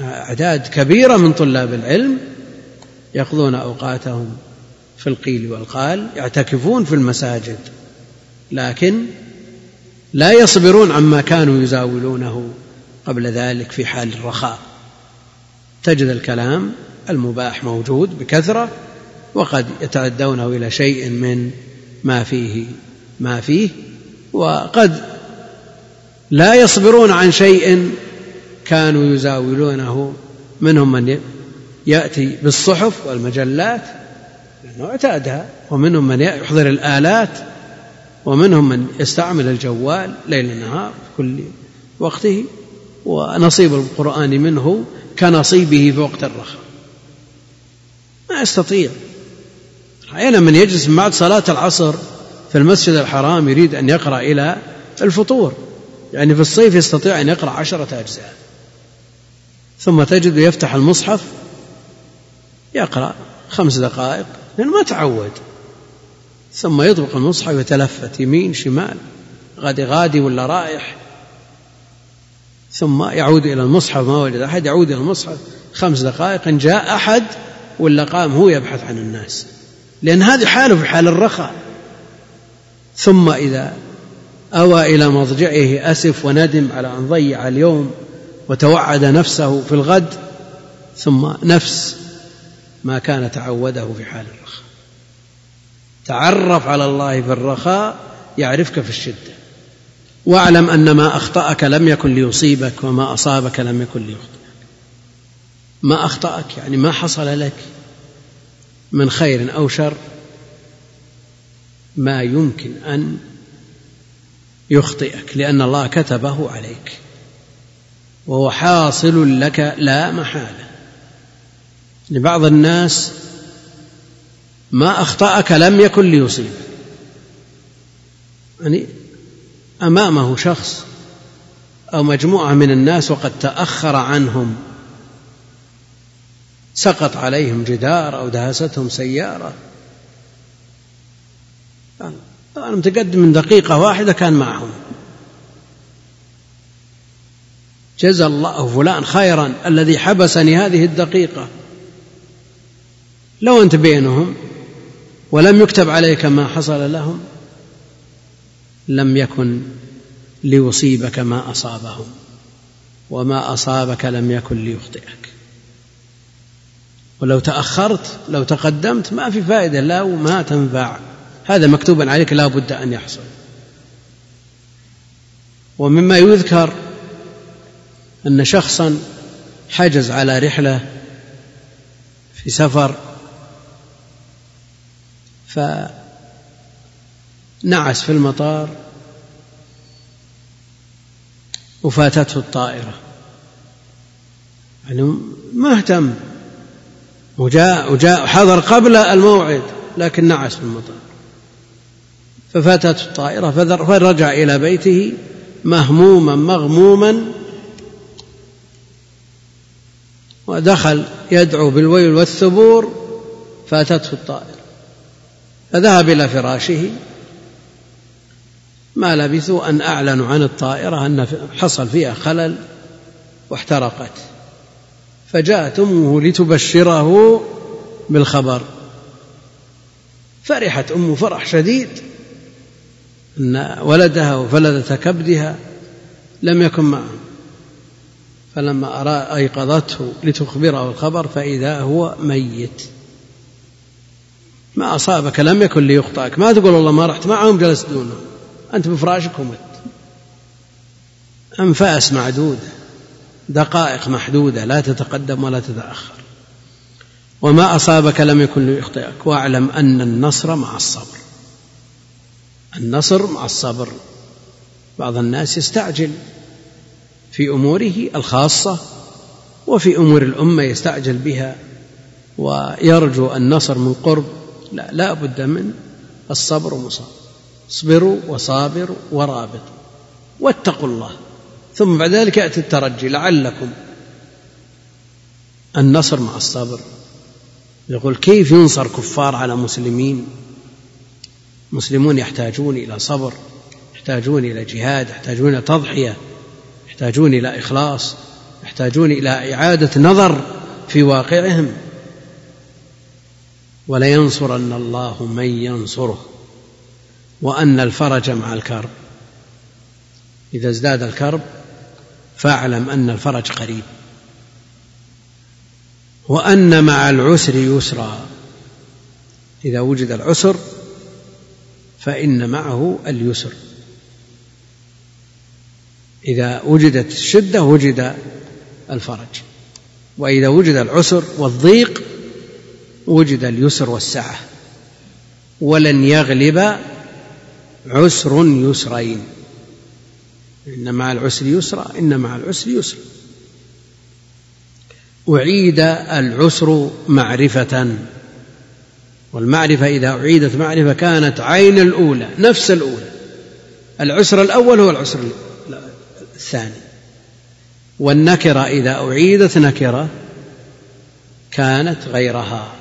أعداد كبيرة من طلاب العلم يقضون أوقاتهم في القيل والقال يعتكفون في المساجد لكن لا يصبرون عما كانوا يزاولونه قبل ذلك في حال الرخاء. تجد الكلام المباح موجود بكثرة وقد يتعدونه إلى شيء من ما فيه ما فيه وقد لا يصبرون عن شيء كانوا يزاولونه منهم من يأتي بالصحف والمجلات لأنه اعتادها ومنهم من يحضر الآلات ومنهم من يستعمل الجوال ليل نهار في كل وقته ونصيب القرآن منه كنصيبه في وقت الرخاء. ما يستطيع. رأينا من يجلس بعد صلاة العصر في المسجد الحرام يريد أن يقرأ إلى الفطور. يعني في الصيف يستطيع أن يقرأ عشرة أجزاء. ثم تجد يفتح المصحف يقرأ خمس دقائق لأنه ما تعود. ثم يطبق المصحف يتلفت يمين شمال غادي غادي ولا رايح. ثم يعود إلى المصحف ما وجد أحد يعود إلى المصحف خمس دقائق إن جاء أحد ولا قام هو يبحث عن الناس. لأن هذه حالة في حال الرخاء. ثم إذا أوى إلى مضجعه أسف وندم على أن ضيع اليوم وتوعد نفسه في الغد ثم نفس ما كان تعوده في حال الرخاء. تعرف على الله في الرخاء يعرفك في الشدة. واعلم أن ما أخطأك لم يكن ليصيبك وما أصابك لم يكن ليخطئك. ما أخطأك يعني ما حصل لك من خير أو شر ما يمكن أن يخطئك لأن الله كتبه عليك. وهو حاصل لك لا محالة. لبعض الناس ما أخطأك لم يكن ليصيبك. يعني أمامه شخص أو مجموعة من الناس وقد تأخر عنهم سقط عليهم جدار أو دهستهم سيارة. أنا متقدم من دقيقة واحدة كان معهم. جزى الله فلان خيرا الذي حبسني هذه الدقيقة. لو أنت بينهم ولم يكتب عليك ما حصل لهم لم يكن ليصيبك ما أصابهم وما أصابك لم يكن ليخطئك. ولو تأخرت لو تقدمت ما في فائدة لا وما تنفع. هذا مكتوب عليك لا بد أن يحصل. ومما يذكر أن شخصا حجز على رحلة في سفر فنعس في المطار وفاتته الطائرة. يعني ما اهتم. وجاء وجاء حضر قبل الموعد لكن نعس في المطار. ففاتته الطائرة فرجع إلى بيته مهموما مغموما ودخل يدعو بالويل والثبور فاتته الطائرة. فذهب إلى فراشه ما لبثوا أن أعلنوا عن الطائرة أن حصل فيها خلل واحترقت. فجاءت أمه لتبشره بالخبر. فرحت أمه فرح شديد. أن ولدها وفلذة كبدها لم يكن معه. فلما أيقظته لتخبره الخبر فإذا هو ميت. ما أصابك لم يكن ليخطئك. ما تقول والله ما رحت معهم جلست دونهم أنت بفراشك ومت أنفاس معدودة. دقائق محدودة لا تتقدم ولا تتأخر. وما أصابك لم يكن ليخطئك. واعلم أن النصر مع الصبر. النصر مع الصبر. بعض الناس يستعجل في أموره الخاصة وفي أمور الأمة يستعجل بها ويرجو النصر من قرب. لا لا بد من الصبر ومصابر اصبروا وصابروا ورابطوا واتقوا الله. ثم بعد ذلك يأتي الترجي لعلكم. النصر مع الصبر. يقول كيف ينصر كفار على مسلمين؟ مسلمون يحتاجون إلى صبر يحتاجون إلى جهاد يحتاجون إلى تضحية يحتاجون إلى إخلاص يحتاجون إلى إعادة نظر في واقعهم. ولينصرن الله من ينصره وأن الفرج مع الكرب. إذا ازداد الكرب فاعلم أن الفرج قريب. وأن مع العسر يسرا. إذا وجد العسر فإن معه اليسر. إذا وجدت الشدة وجد الفرج. وإذا وجد العسر والضيق وجد اليسر والسعة. ولن يغلب عسر يسرين. إن مع العسر يسرا إن مع العسر يسرا. أعيد العسر معرفة. والمعرفة إذا أعيدت معرفة كانت عين الأولى نفس الأولى. العسر الأول هو العسر الثاني. والنكرة إذا أعيدت نكرة كانت غيرها.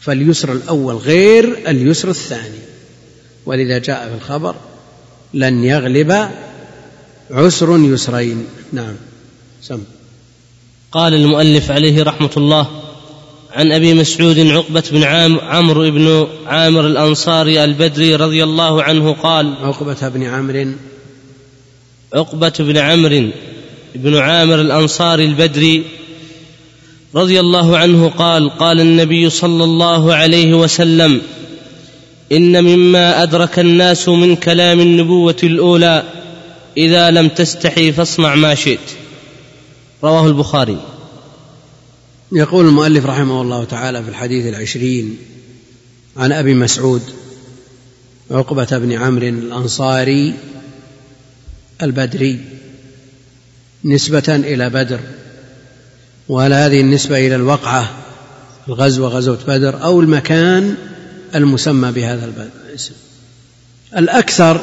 فاليسر الأول غير اليسر الثاني. ولذا جاء في الخبر لن يغلب عسر يسرين. نعم سم. قال المؤلف عليه رحمة الله عن أبي مسعود عقبة بن عام عمرو بن عامر الأنصاري البدري رضي الله عنه قال عقبة بن عمرو عقبة بن عمرو بن عامر الأنصاري البدري رضي الله عنه قال قال النبي صلى الله عليه وسلم إن مما أدرك الناس من كلام النبوة الأولى إذا لم تستحي فاصنع ما شئت. رواه البخاري. يقول المؤلف رحمه الله تعالى في الحديث العشرين عن أبي مسعود عقبة بن عمرو الأنصاري البدري نسبة إلى بدر وهل هذه النسبة إلى الوقعة الغزوة غزوة بدر أو المكان المسمى بهذا الاسم الأكثر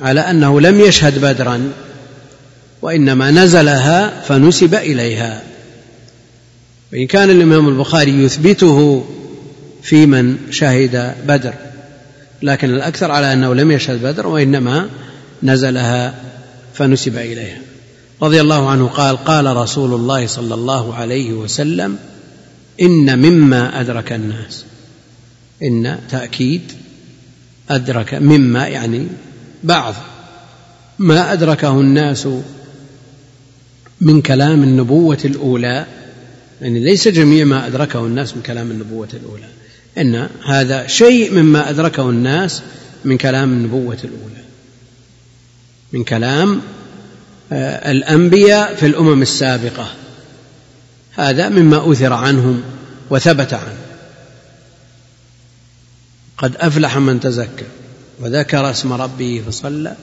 على أنه لم يشهد بدرا وإنما نزلها فنسب إليها. وإن كان الإمام البخاري يثبته في من شهد بدر لكن الأكثر على أنه لم يشهد بدر وإنما نزلها فنسب إليها. رضي الله عنه قال قال رسول الله صلى الله عليه وسلم إن مما أدرك الناس إن تأكيد أدرك مما يعني بعض. ما أدركه الناس من كلام النبوة الأولى يعني ليس جميع ما أدركه الناس من كلام النبوة الأولى. إن هذا شيء مما أدركه الناس من كلام النبوة الأولى. من كلام آه، الأنبياء في الأمم السابقة. هذا مما أثر عنهم وثبت عنه. قد أفلح من تزكى وذكر اسم ربه فصلى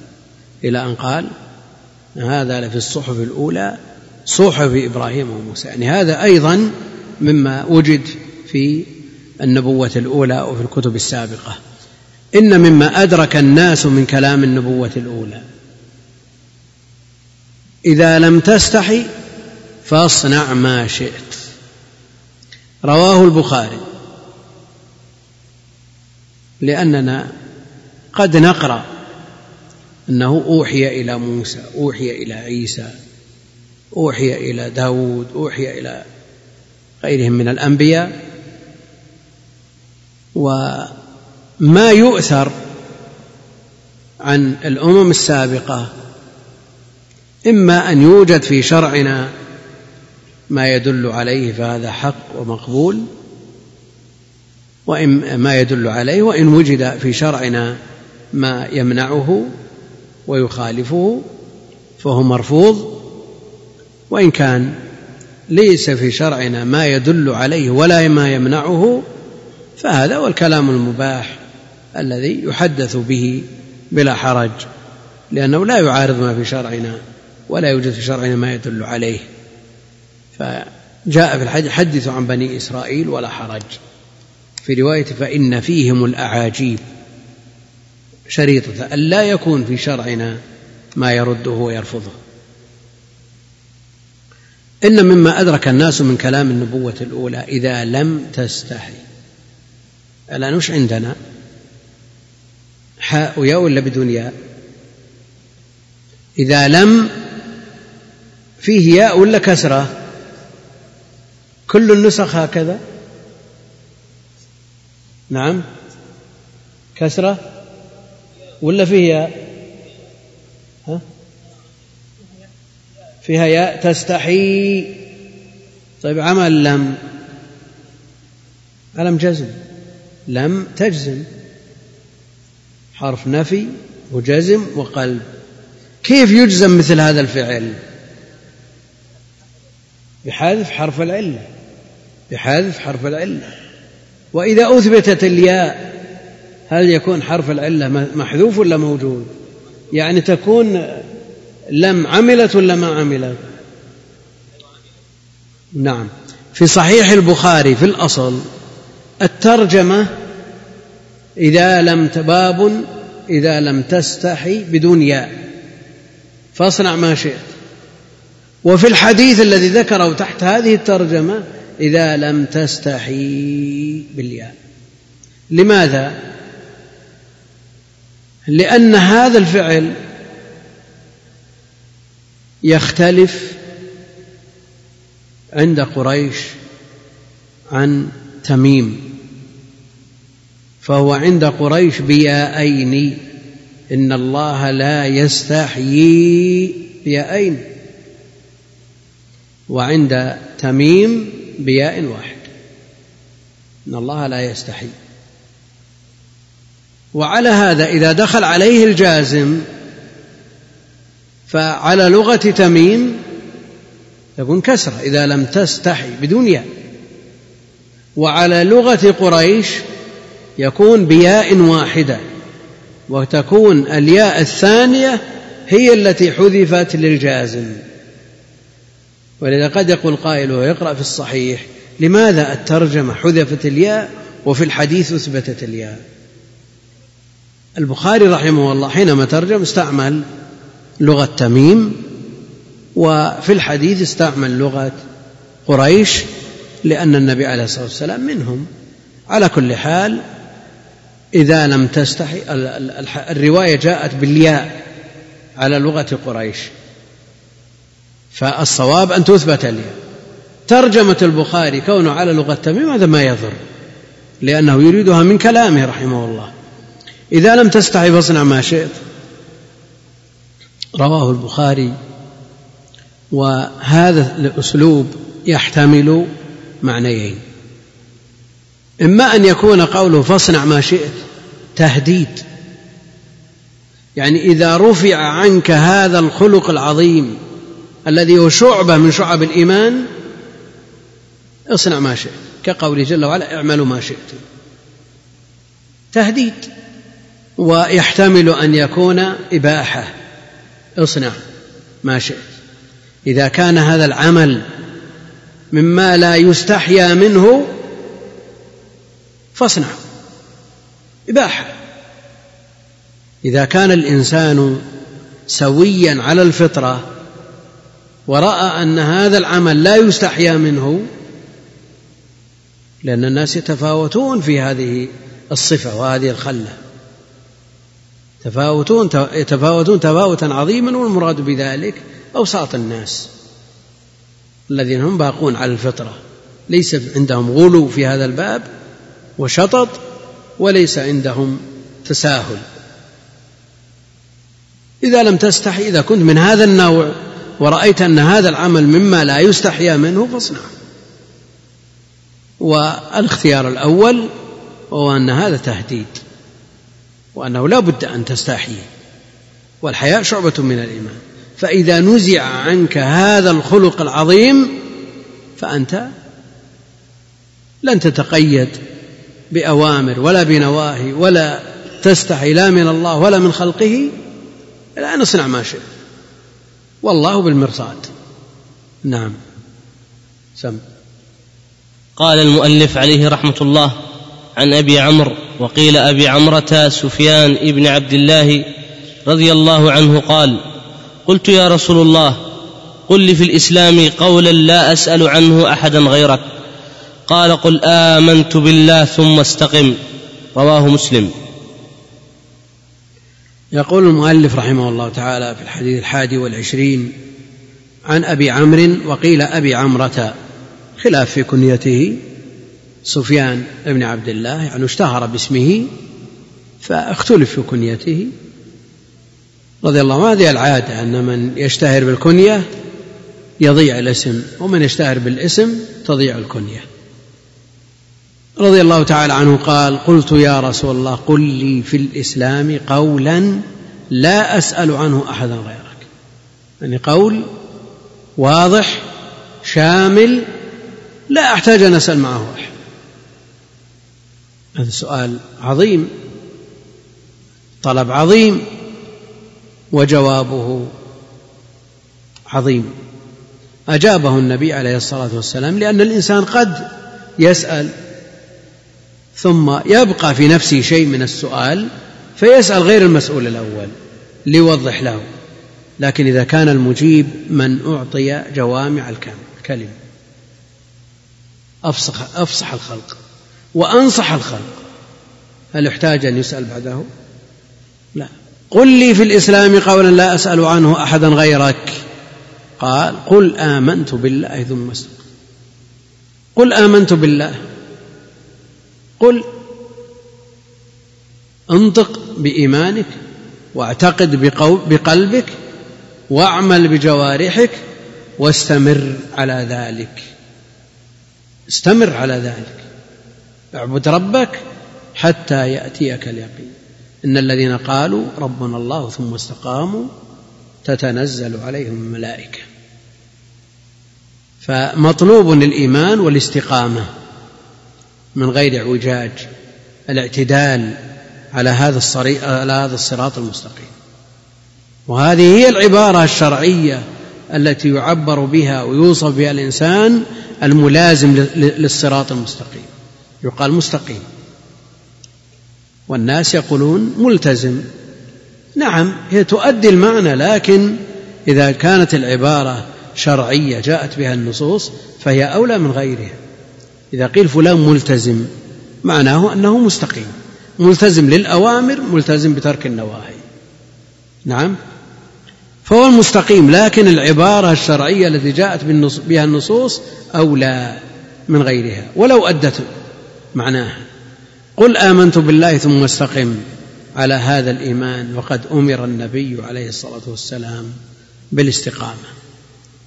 إلى أن قال هذا لفي الصحف الأولى صحف إبراهيم وموسى. يعني هذا أيضا مما وجد في النبوة الأولى وفي الكتب السابقة. إن مما أدرك الناس من كلام النبوة الأولى. إذا لم تستحي فاصنع ما شئت. رواه البخاري. لأننا قد نقرأ أنه أوحي إلى موسى أوحي إلى عيسى. أوحي إلى داود أوحي إلى غيرهم من الأنبياء. وما يؤثر عن الأمم السابقة إما أن يوجد في شرعنا ما يدل عليه فهذا حق ومقبول وإن ما يدل عليه وإن وجد في شرعنا ما يمنعه ويخالفه فهو مرفوض. وإن كان ليس في شرعنا ما يدل عليه ولا ما يمنعه فهذا هو الكلام المباح الذي يحدث به بلا حرج لأنه لا يعارض ما في شرعنا ولا يوجد في شرعنا ما يدل عليه. فجاء في الحديث حدثوا عن بني إسرائيل ولا حرج. في رواية فإن فيهم الأعاجيب شريطة أن لا يكون في شرعنا ما يرده ويرفضه. إن مما أدرك الناس من كلام النبوة الأولى إذا لم تستحي. الآن وش عندنا؟ حاء وياء ولا بدون ياء إذا لم فيه ياء ولا كسرة؟ كل النسخ هكذا؟ نعم. كسرة ولا فيه ياء؟ ها؟ فيها ياء تستحي. طيب عمل لم. ألم جزم. لم تجزم. حرف نفي وجزم وقلب. كيف يجزم مثل هذا الفعل؟ بحذف حرف العلة. بحذف حرف العلة. وإذا أثبتت الياء هل يكون حرف العلة محذوف ولا موجود؟ يعني تكون لم عملت ولا ما عملت؟ نعم. في صحيح البخاري في الأصل الترجمة إذا لم باب إذا لم تستحي بدون ياء. فاصنع ما شئت. وفي الحديث الذي ذكره تحت هذه الترجمة إذا لم تستحي بالياء. لماذا؟ لأن هذا الفعل يختلف عند قريش عن تميم فهو عند قريش بياءين إن الله لا يستحيي بياءين وعند تميم بياء واحد إن الله لا يستحي. وعلى هذا إذا دخل عليه الجازم فعلى لغة تميم يكون كسرة إذا لم تستحي بدون ياء. وعلى لغة قريش يكون بياء واحدة وتكون الياء الثانية هي التي حذفت للجازم. ولذا قد يقول قائل ويقرأ في الصحيح لماذا الترجمة حذفت الياء وفي الحديث أثبتت الياء؟ البخاري رحمه الله حينما ترجم استعمل لغة تميم وفي الحديث استعمل لغة قريش لأن النبي عليه الصلاة والسلام منهم. على كل حال إذا لم تستحي الرواية جاءت بالياء على لغة قريش. فالصواب أن تثبت الياء. ترجمة البخاري كونه على لغة تميم هذا ما يضر لأنه يريدها من كلامه رحمه الله. إذا لم تستحي فاصنع ما شئت. رواه البخاري وهذا الأسلوب يحتمل معنيين. إما أن يكون قوله فاصنع ما شئت تهديد يعني إذا رفع عنك هذا الخلق العظيم الذي هو شعبة من شعب الإيمان اصنع ما شئت كقوله جل وعلا اعملوا ما شئتم تهديد ويحتمل أن يكون إباحة. اصنع ما شئت. إذا كان هذا العمل مما لا يستحيا منه فاصنع. إباحة. إذا كان الإنسان سويا على الفطرة ورأى أن هذا العمل لا يستحيا منه لأن الناس يتفاوتون في هذه الصفة وهذه الخلة. تفاوتون يتفاوتون تفاوتا عظيما والمراد بذلك أوساط الناس الذين هم باقون على الفطرة. ليس عندهم غلو في هذا الباب وشطط وليس عندهم تساهل. إذا لم تستحي إذا كنت من هذا النوع ورأيت أن هذا العمل مما لا يستحيا منه فاصنعه والإختيار الأول هو أن هذا تهديد. وأنه لا بد أن تستحي. والحياء شعبة من الإيمان. فإذا نزع عنك هذا الخلق العظيم فأنت لن تتقيد بأوامر ولا بنواهي ولا تستحي لا من الله ولا من خلقه. لا نصنع ما شئت. والله بالمرصاد. نعم. سم. قال المؤلف عليه رحمة الله عن أبي عمرو وقيل أبي عمرة سفيان ابن عبد الله رضي الله عنه قال قلت يا رسول الله قل لي في الإسلام قولا لا أسأل عنه أحدا غيرك. قال قل آمنت بالله ثم استقم. رواه مسلم. يقول المؤلف رحمه الله تعالى في الحديث الحادي والعشرين عن أبي عمرو وقيل أبي عمرة خلاف في كنيته. سفيان بن عبد الله يعني اشتهر باسمه فاختلف في كنيته. رضي الله عنه هذه العادة أن من يشتهر بالكنية يضيع الاسم ومن يشتهر بالاسم تضيع الكنية. رضي الله تعالى عنه قال قلت يا رسول الله قل لي في الإسلام قولا لا أسأل عنه أحدا غيرك. يعني قول واضح شامل لا أحتاج أن أسأل معه أحد. هذا سؤال عظيم طلب عظيم وجوابه عظيم. أجابه النبي عليه الصلاة والسلام لأن الإنسان قد يسأل ثم يبقى في نفسه شيء من السؤال فيسأل غير المسؤول الأول ليوضح له. لكن إذا كان المجيب من أعطي جوامع الكلم. أفصح, أفصح الخلق. وأنصح الخلق. هل يحتاج أن يسأل بعده؟ لا. قل لي في الإسلام قولا لا أسأل عنه أحدا غيرك. قال قل آمنت بالله ثم استقم. قل آمنت بالله. قل انطق بإيمانك واعتقد بقلبك واعمل بجوارحك واستمر على ذلك. استمر على ذلك. اعبد ربك حتى يأتيك اليقين. إن الذين قالوا ربنا الله ثم استقاموا تتنزل عليهم الملائكة. فمطلوب الإيمان والاستقامة من غير اعوجاج الاعتدال على هذا على هذا الصراط المستقيم. وهذه هي العبارة الشرعية التي يعبر بها ويوصف بها الإنسان الملازم للصراط المستقيم. يقال مستقيم. والناس يقولون ملتزم. نعم هي تؤدي المعنى لكن إذا كانت العبارة شرعية جاءت بها النصوص فهي أولى من غيرها. إذا قيل فلان ملتزم معناه أنه مستقيم. ملتزم للأوامر ملتزم بترك النواهي. نعم؟ فهو المستقيم لكن العبارة الشرعية التي جاءت بها النصوص أولى من غيرها ولو أدت معناها قل آمنت بالله ثم استقم. على هذا الإيمان وقد أمر النبي عليه الصلاة والسلام بالاستقامة.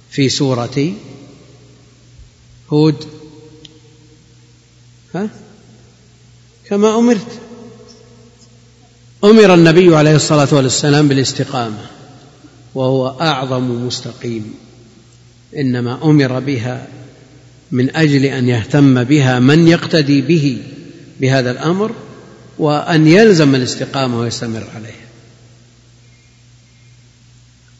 في سورة هود. ها؟ كما أمرت. أمر النبي عليه الصلاة والسلام بالاستقامة. وهو أعظم مستقيم. إنما أمر بها من أجل أن يهتم بها من يقتدي به بهذا الأمر وأن يلزم الاستقامة ويستمر عليها.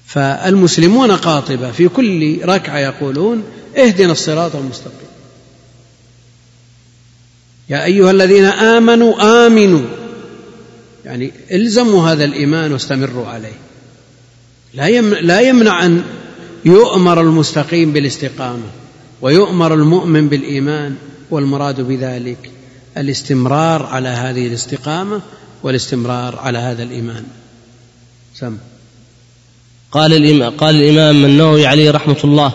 فالمسلمون قاطبة في كل ركعة يقولون اهدنا الصراط المستقيم. يا أيها الذين آمنوا آمنوا. يعني الزموا هذا الإيمان واستمروا عليه. لا يمنع أن يؤمر المستقيم بالاستقامة. ويؤمر المؤمن بالإيمان والمراد بذلك الاستمرار على هذه الاستقامة والاستمرار على هذا الإيمان. سم. قال الإمام, قال الإمام النووي عليه رحمة الله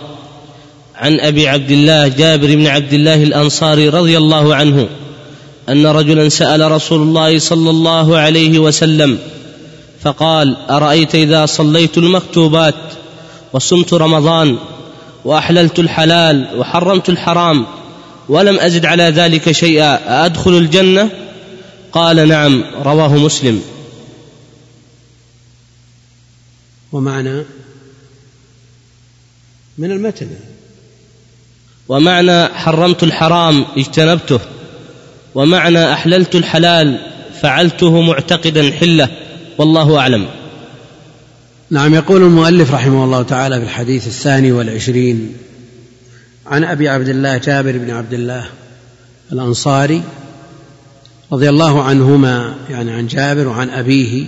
عن أبي عبد الله جابر بن عبد الله الأنصاري رضي الله عنه أن رجلا سأل رسول الله صلى الله عليه وسلم فقال أرأيت إذا صليت المكتوبات وصمت رمضان وأحللت الحلال وحرمت الحرام ولم أزد على ذلك شيئا أدخل الجنة؟ قال نعم رواه مسلم. ومعنى؟ من المتن. ومعنى حرمت الحرام اجتنبته. ومعنى أحللت الحلال فعلته معتقدا حلة والله أعلم. نعم يقول المؤلف رحمه الله تعالى في الحديث الثاني والعشرين عن أبي عبد الله جابر بن عبد الله الأنصاري رضي الله عنهما يعني عن جابر وعن أبيه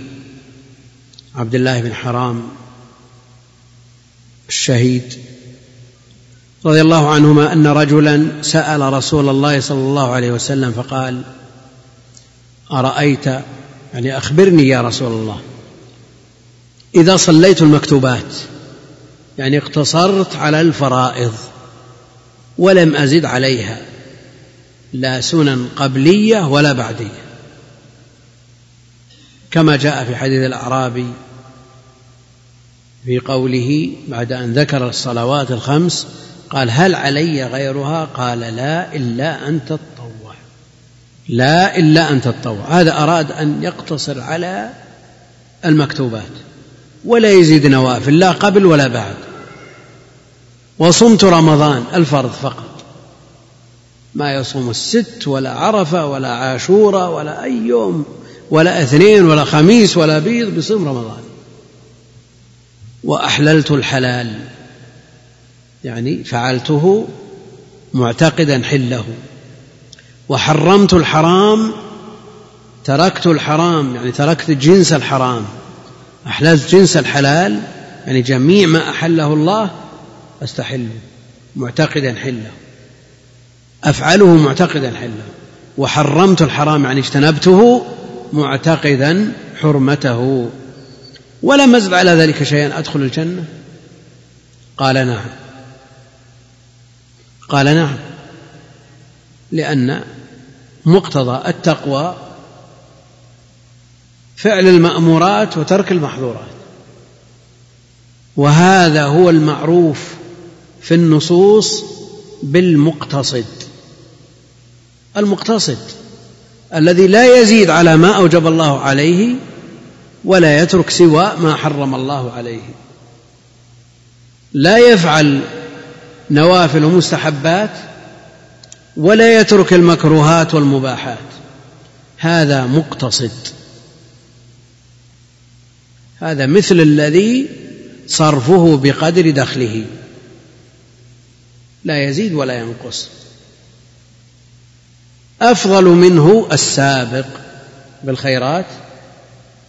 عبد الله بن حرام الشهيد رضي الله عنهما أن رجلا سأل رسول الله صلى الله عليه وسلم فقال أرأيت يعني أخبرني يا رسول الله. إذا صليت المكتوبات. يعني اقتصرت على الفرائض ولم أزد عليها. لا سنن قبلية ولا بعدية. كما جاء في حديث الأعرابي في قوله بعد أن ذكر الصلوات الخمس قال هل علي غيرها؟ قال لا إلا أن تتطوع. لا إلا أن تتطوع. هذا أراد أن يقتصر على المكتوبات. ولا يزيد نوافل لا قبل ولا بعد. وصمت رمضان الفرض فقط. ما يصوم الست ولا عرفة ولا عاشورة ولا أي يوم ولا اثنين ولا خميس ولا بيض بصوم رمضان. وأحللت الحلال يعني فعلته معتقدا حله. وحرمت الحرام تركت الحرام يعني تركت جنس الحرام. أحللت جنس الحلال يعني جميع ما أحله الله أستحله معتقدا حله. أفعله معتقدا حله. وحرمت الحرام يعني اجتنبته معتقدا حرمته. ولم أزد على ذلك شيئا أدخل الجنة؟ قال نعم. قال نعم. لأن مقتضى التقوى فعل المأمورات وترك المحظورات. وهذا هو المعروف في النصوص بالمقتصد. المقتصد الذي لا يزيد على ما أوجب الله عليه ولا يترك سوى ما حرم الله عليه. لا يفعل نوافل ومستحبات ولا يترك المكروهات والمباحات. هذا مقتصد. هذا مثل الذي صرفه بقدر دخله. لا يزيد ولا ينقص. أفضل منه السابق بالخيرات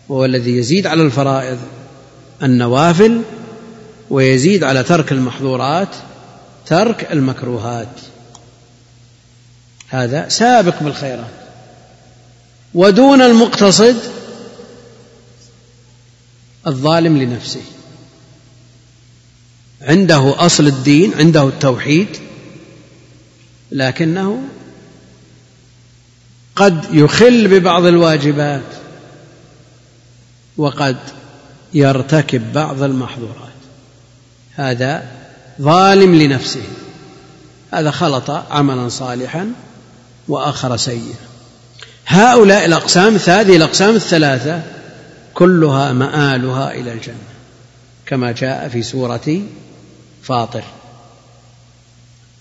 وهو الذي يزيد على الفرائض النوافل ويزيد على ترك المحظورات ترك المكروهات. هذا سابق بالخيرات. ودون المقتصد الظالم لنفسه. عنده أصل الدين عنده التوحيد لكنه قد يخل ببعض الواجبات وقد يرتكب بعض المحظورات. هذا ظالم لنفسه. هذا خلط عملا صالحا وأخر سيئا. هؤلاء الأقسام هذه الأقسام الثلاثة كلها مآلها إلى الجنة كما جاء في سورة فاطر.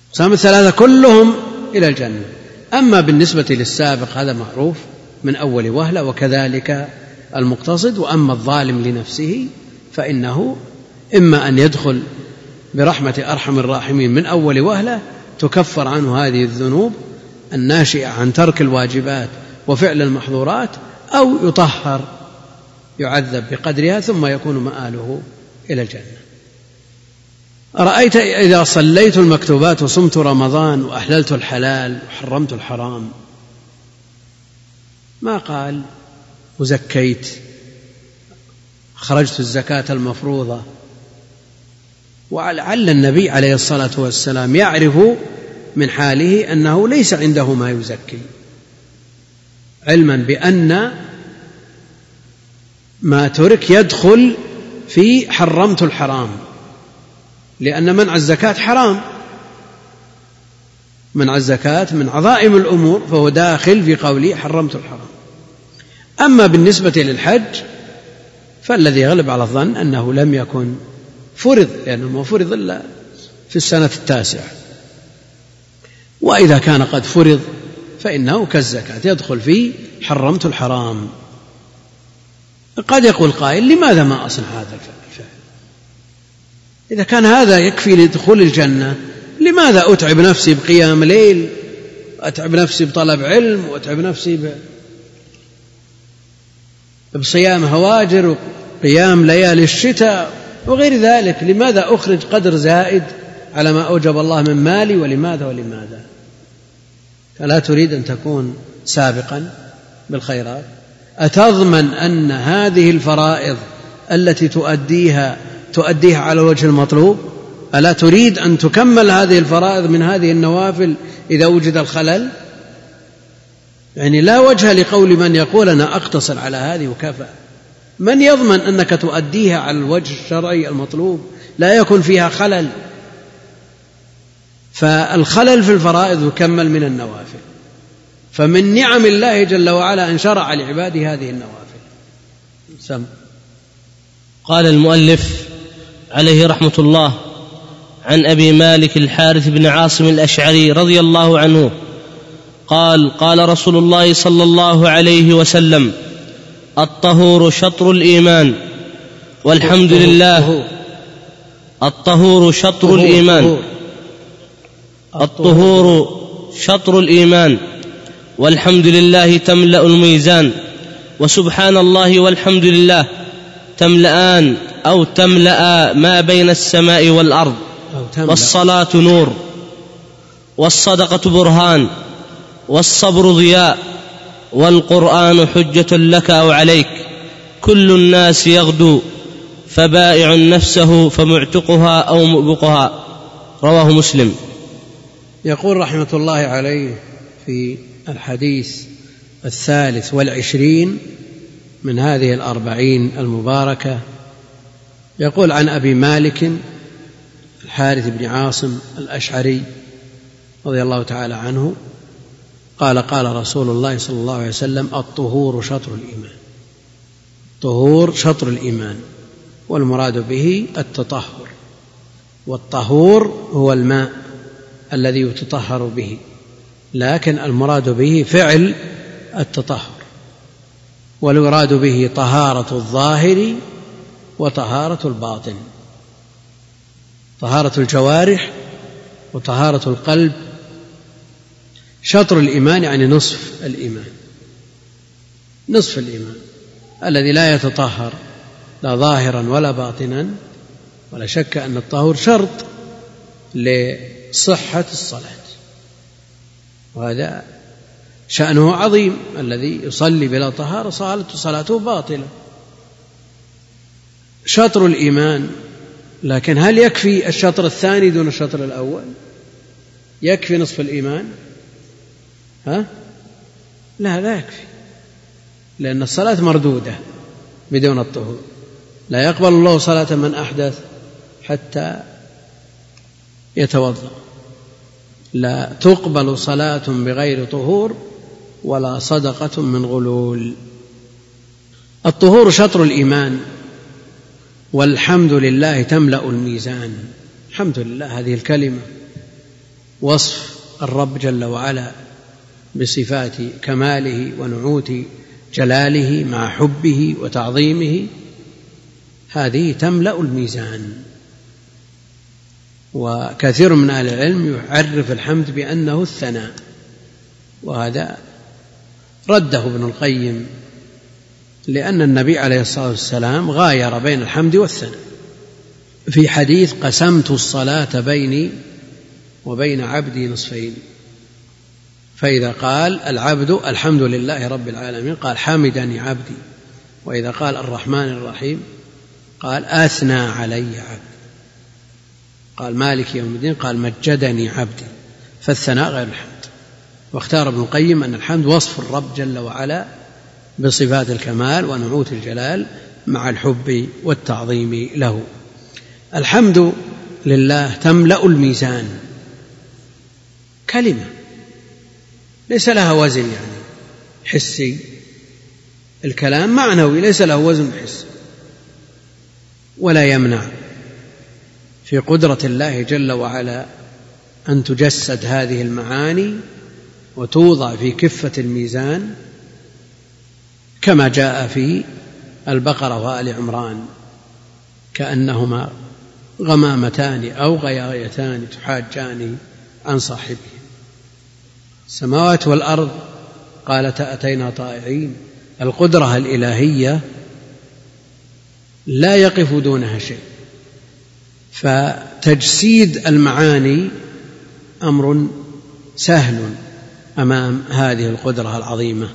الاقسام الثلاثة كلهم إلى الجنة. أما بالنسبة للسابق هذا معروف من أول وهلة وكذلك المقتصد وأما الظالم لنفسه فإنه إما أن يدخل برحمة أرحم الراحمين من أول وهلة تكفر عنه هذه الذنوب الناشئة عن ترك الواجبات وفعل المحظورات أو يطهر يعذب بقدرها ثم يكون مآله إلى الجنة. أرأيت إذا صليت المكتوبات وصمت رمضان وأحللت الحلال وحرمت الحرام؟ ما قال وزكيت خرجت الزكاة المفروضة. ولعل النبي عليه الصلاة والسلام يعرف من حاله أنه ليس عنده ما يزكي علما بأن ما ترك يدخل في حرمت الحرام لأن منع الزكاة حرام. منع الزكاة من عظائم الأمور فهو داخل في قوله حرمت الحرام. أما بالنسبة للحج فالذي يغلب على الظن أنه لم يكن فرض لأنه ما فرض إلا في السنة التاسعة. وإذا كان قد فرض فإنه كالزكاة يدخل في حرمت الحرام. قد يقول قائل لماذا ما أصنع هذا الفعل؟ إذا كان هذا يكفي لدخول الجنة لماذا أتعب نفسي بقيام ليل؟ وأتعب نفسي بطلب علم وأتعب نفسي بصيام هواجر وقيام ليالي الشتاء وغير ذلك. لماذا أخرج قدر زائد على ما أوجب الله من مالي؟ ولماذا ولماذا؟ فلا تريد أن تكون سابقا بالخيرات. أتضمن أن هذه الفرائض التي تؤديها تؤديها على الوجه المطلوب؟ ألا تريد أن تكمل هذه الفرائض من هذه النوافل إذا وجد الخلل؟ يعني لا وجه لقول من يقول أنا أقتصر على هذه وكفى. من يضمن أنك تؤديها على الوجه الشرعي المطلوب؟ لا يكون فيها خلل. فالخلل في الفرائض يكمل من النوافل. فمن نعم الله جل وعلا أن شرع لعباده هذه النوافل. سم. قال المؤلف عليه رحمة الله عن أبي مالك الحارث بن عاصم الأشعري رضي الله عنه قال قال رسول الله صلى الله عليه وسلم الطهور شطر الإيمان والحمد لله الطهور. شطر الإيمان. الطهور شطر الإيمان. والحمد لله تملأ الميزان وسبحان الله والحمد لله تملأان أو تملأ ما بين السماء والأرض والصلاة نور والصدقة برهان والصبر ضياء والقرآن حجة لك أو عليك كل الناس يغدو فبائع نفسه فمعتقها أو مؤبقها رواه مسلم. يقول رحمة الله عليه في الحديث الثالث والعشرين من هذه الأربعين المباركة. يقول عن أبي مالك الحارث بن عاصم الأشعري رضي الله تعالى عنه قال قال رسول الله صلى الله عليه وسلم الطهور شطر الإيمان. طهور شطر الإيمان والمراد به التطهر والطهور هو الماء الذي يتطهر به. لكن المراد به فعل التطهر والمراد به طهارة الظاهر وطهارة الباطن طهارة الجوارح وطهارة القلب شطر الإيمان يعني نصف الإيمان نصف الإيمان الذي لا يتطهر لا ظاهرا ولا باطنا ولا شك أن الطهور شرط لصحة الصلاة. وهذا شأنه عظيم الذي يصلي بلا طهارة صلاته صلاته باطلة. شطر الإيمان لكن هل يكفي الشطر الثاني دون الشطر الأول؟ يكفي نصف الإيمان؟ ها؟ لا لا يكفي لأن الصلاة مردودة بدون الطهور. لا يقبل الله صلاة من أحدث حتى يتوضأ. لا تقبل صلاة بغير طهور ولا صدقة من غلول. الطهور شطر الإيمان والحمد لله تملأ الميزان. الحمد لله هذه الكلمة وصف الرب جل وعلا بصفات كماله ونعوت جلاله مع حبه وتعظيمه. هذه تملأ الميزان. وكثير من أهل العلم يعرف الحمد بأنه الثناء وهذا رده ابن القيم لأن النبي عليه الصلاة والسلام غاير بين الحمد والثناء. في حديث قسمت الصلاة بيني وبين عبدي نصفين فإذا قال العبد الحمد لله رب العالمين قال حمدني عبدي وإذا قال الرحمن الرحيم قال أثنى علي عبدي. قال مالك يوم الدين قال مجدني عبدي فالثناء غير الحمد. واختار ابن القيم أن الحمد وصف الرب جل وعلا بصفات الكمال ونعوت الجلال مع الحب والتعظيم له. الحمد لله تملأ الميزان. كلمة. ليس لها وزن يعني. حسي. الكلام معنوي ليس له وزن حسي. ولا يمنع. في قدرة الله جل وعلا أن تجسد هذه المعاني وتوضع في كفة الميزان كما جاء في البقرة وآل عمران كأنهما غمامتان أو غيايتان تحاجان عن صاحبهما السماوات والأرض قالتا أتينا طائعين. القدرة الإلهية لا يقف دونها شيء. فتجسيد المعاني أمر سهل أمام هذه القدرة العظيمة.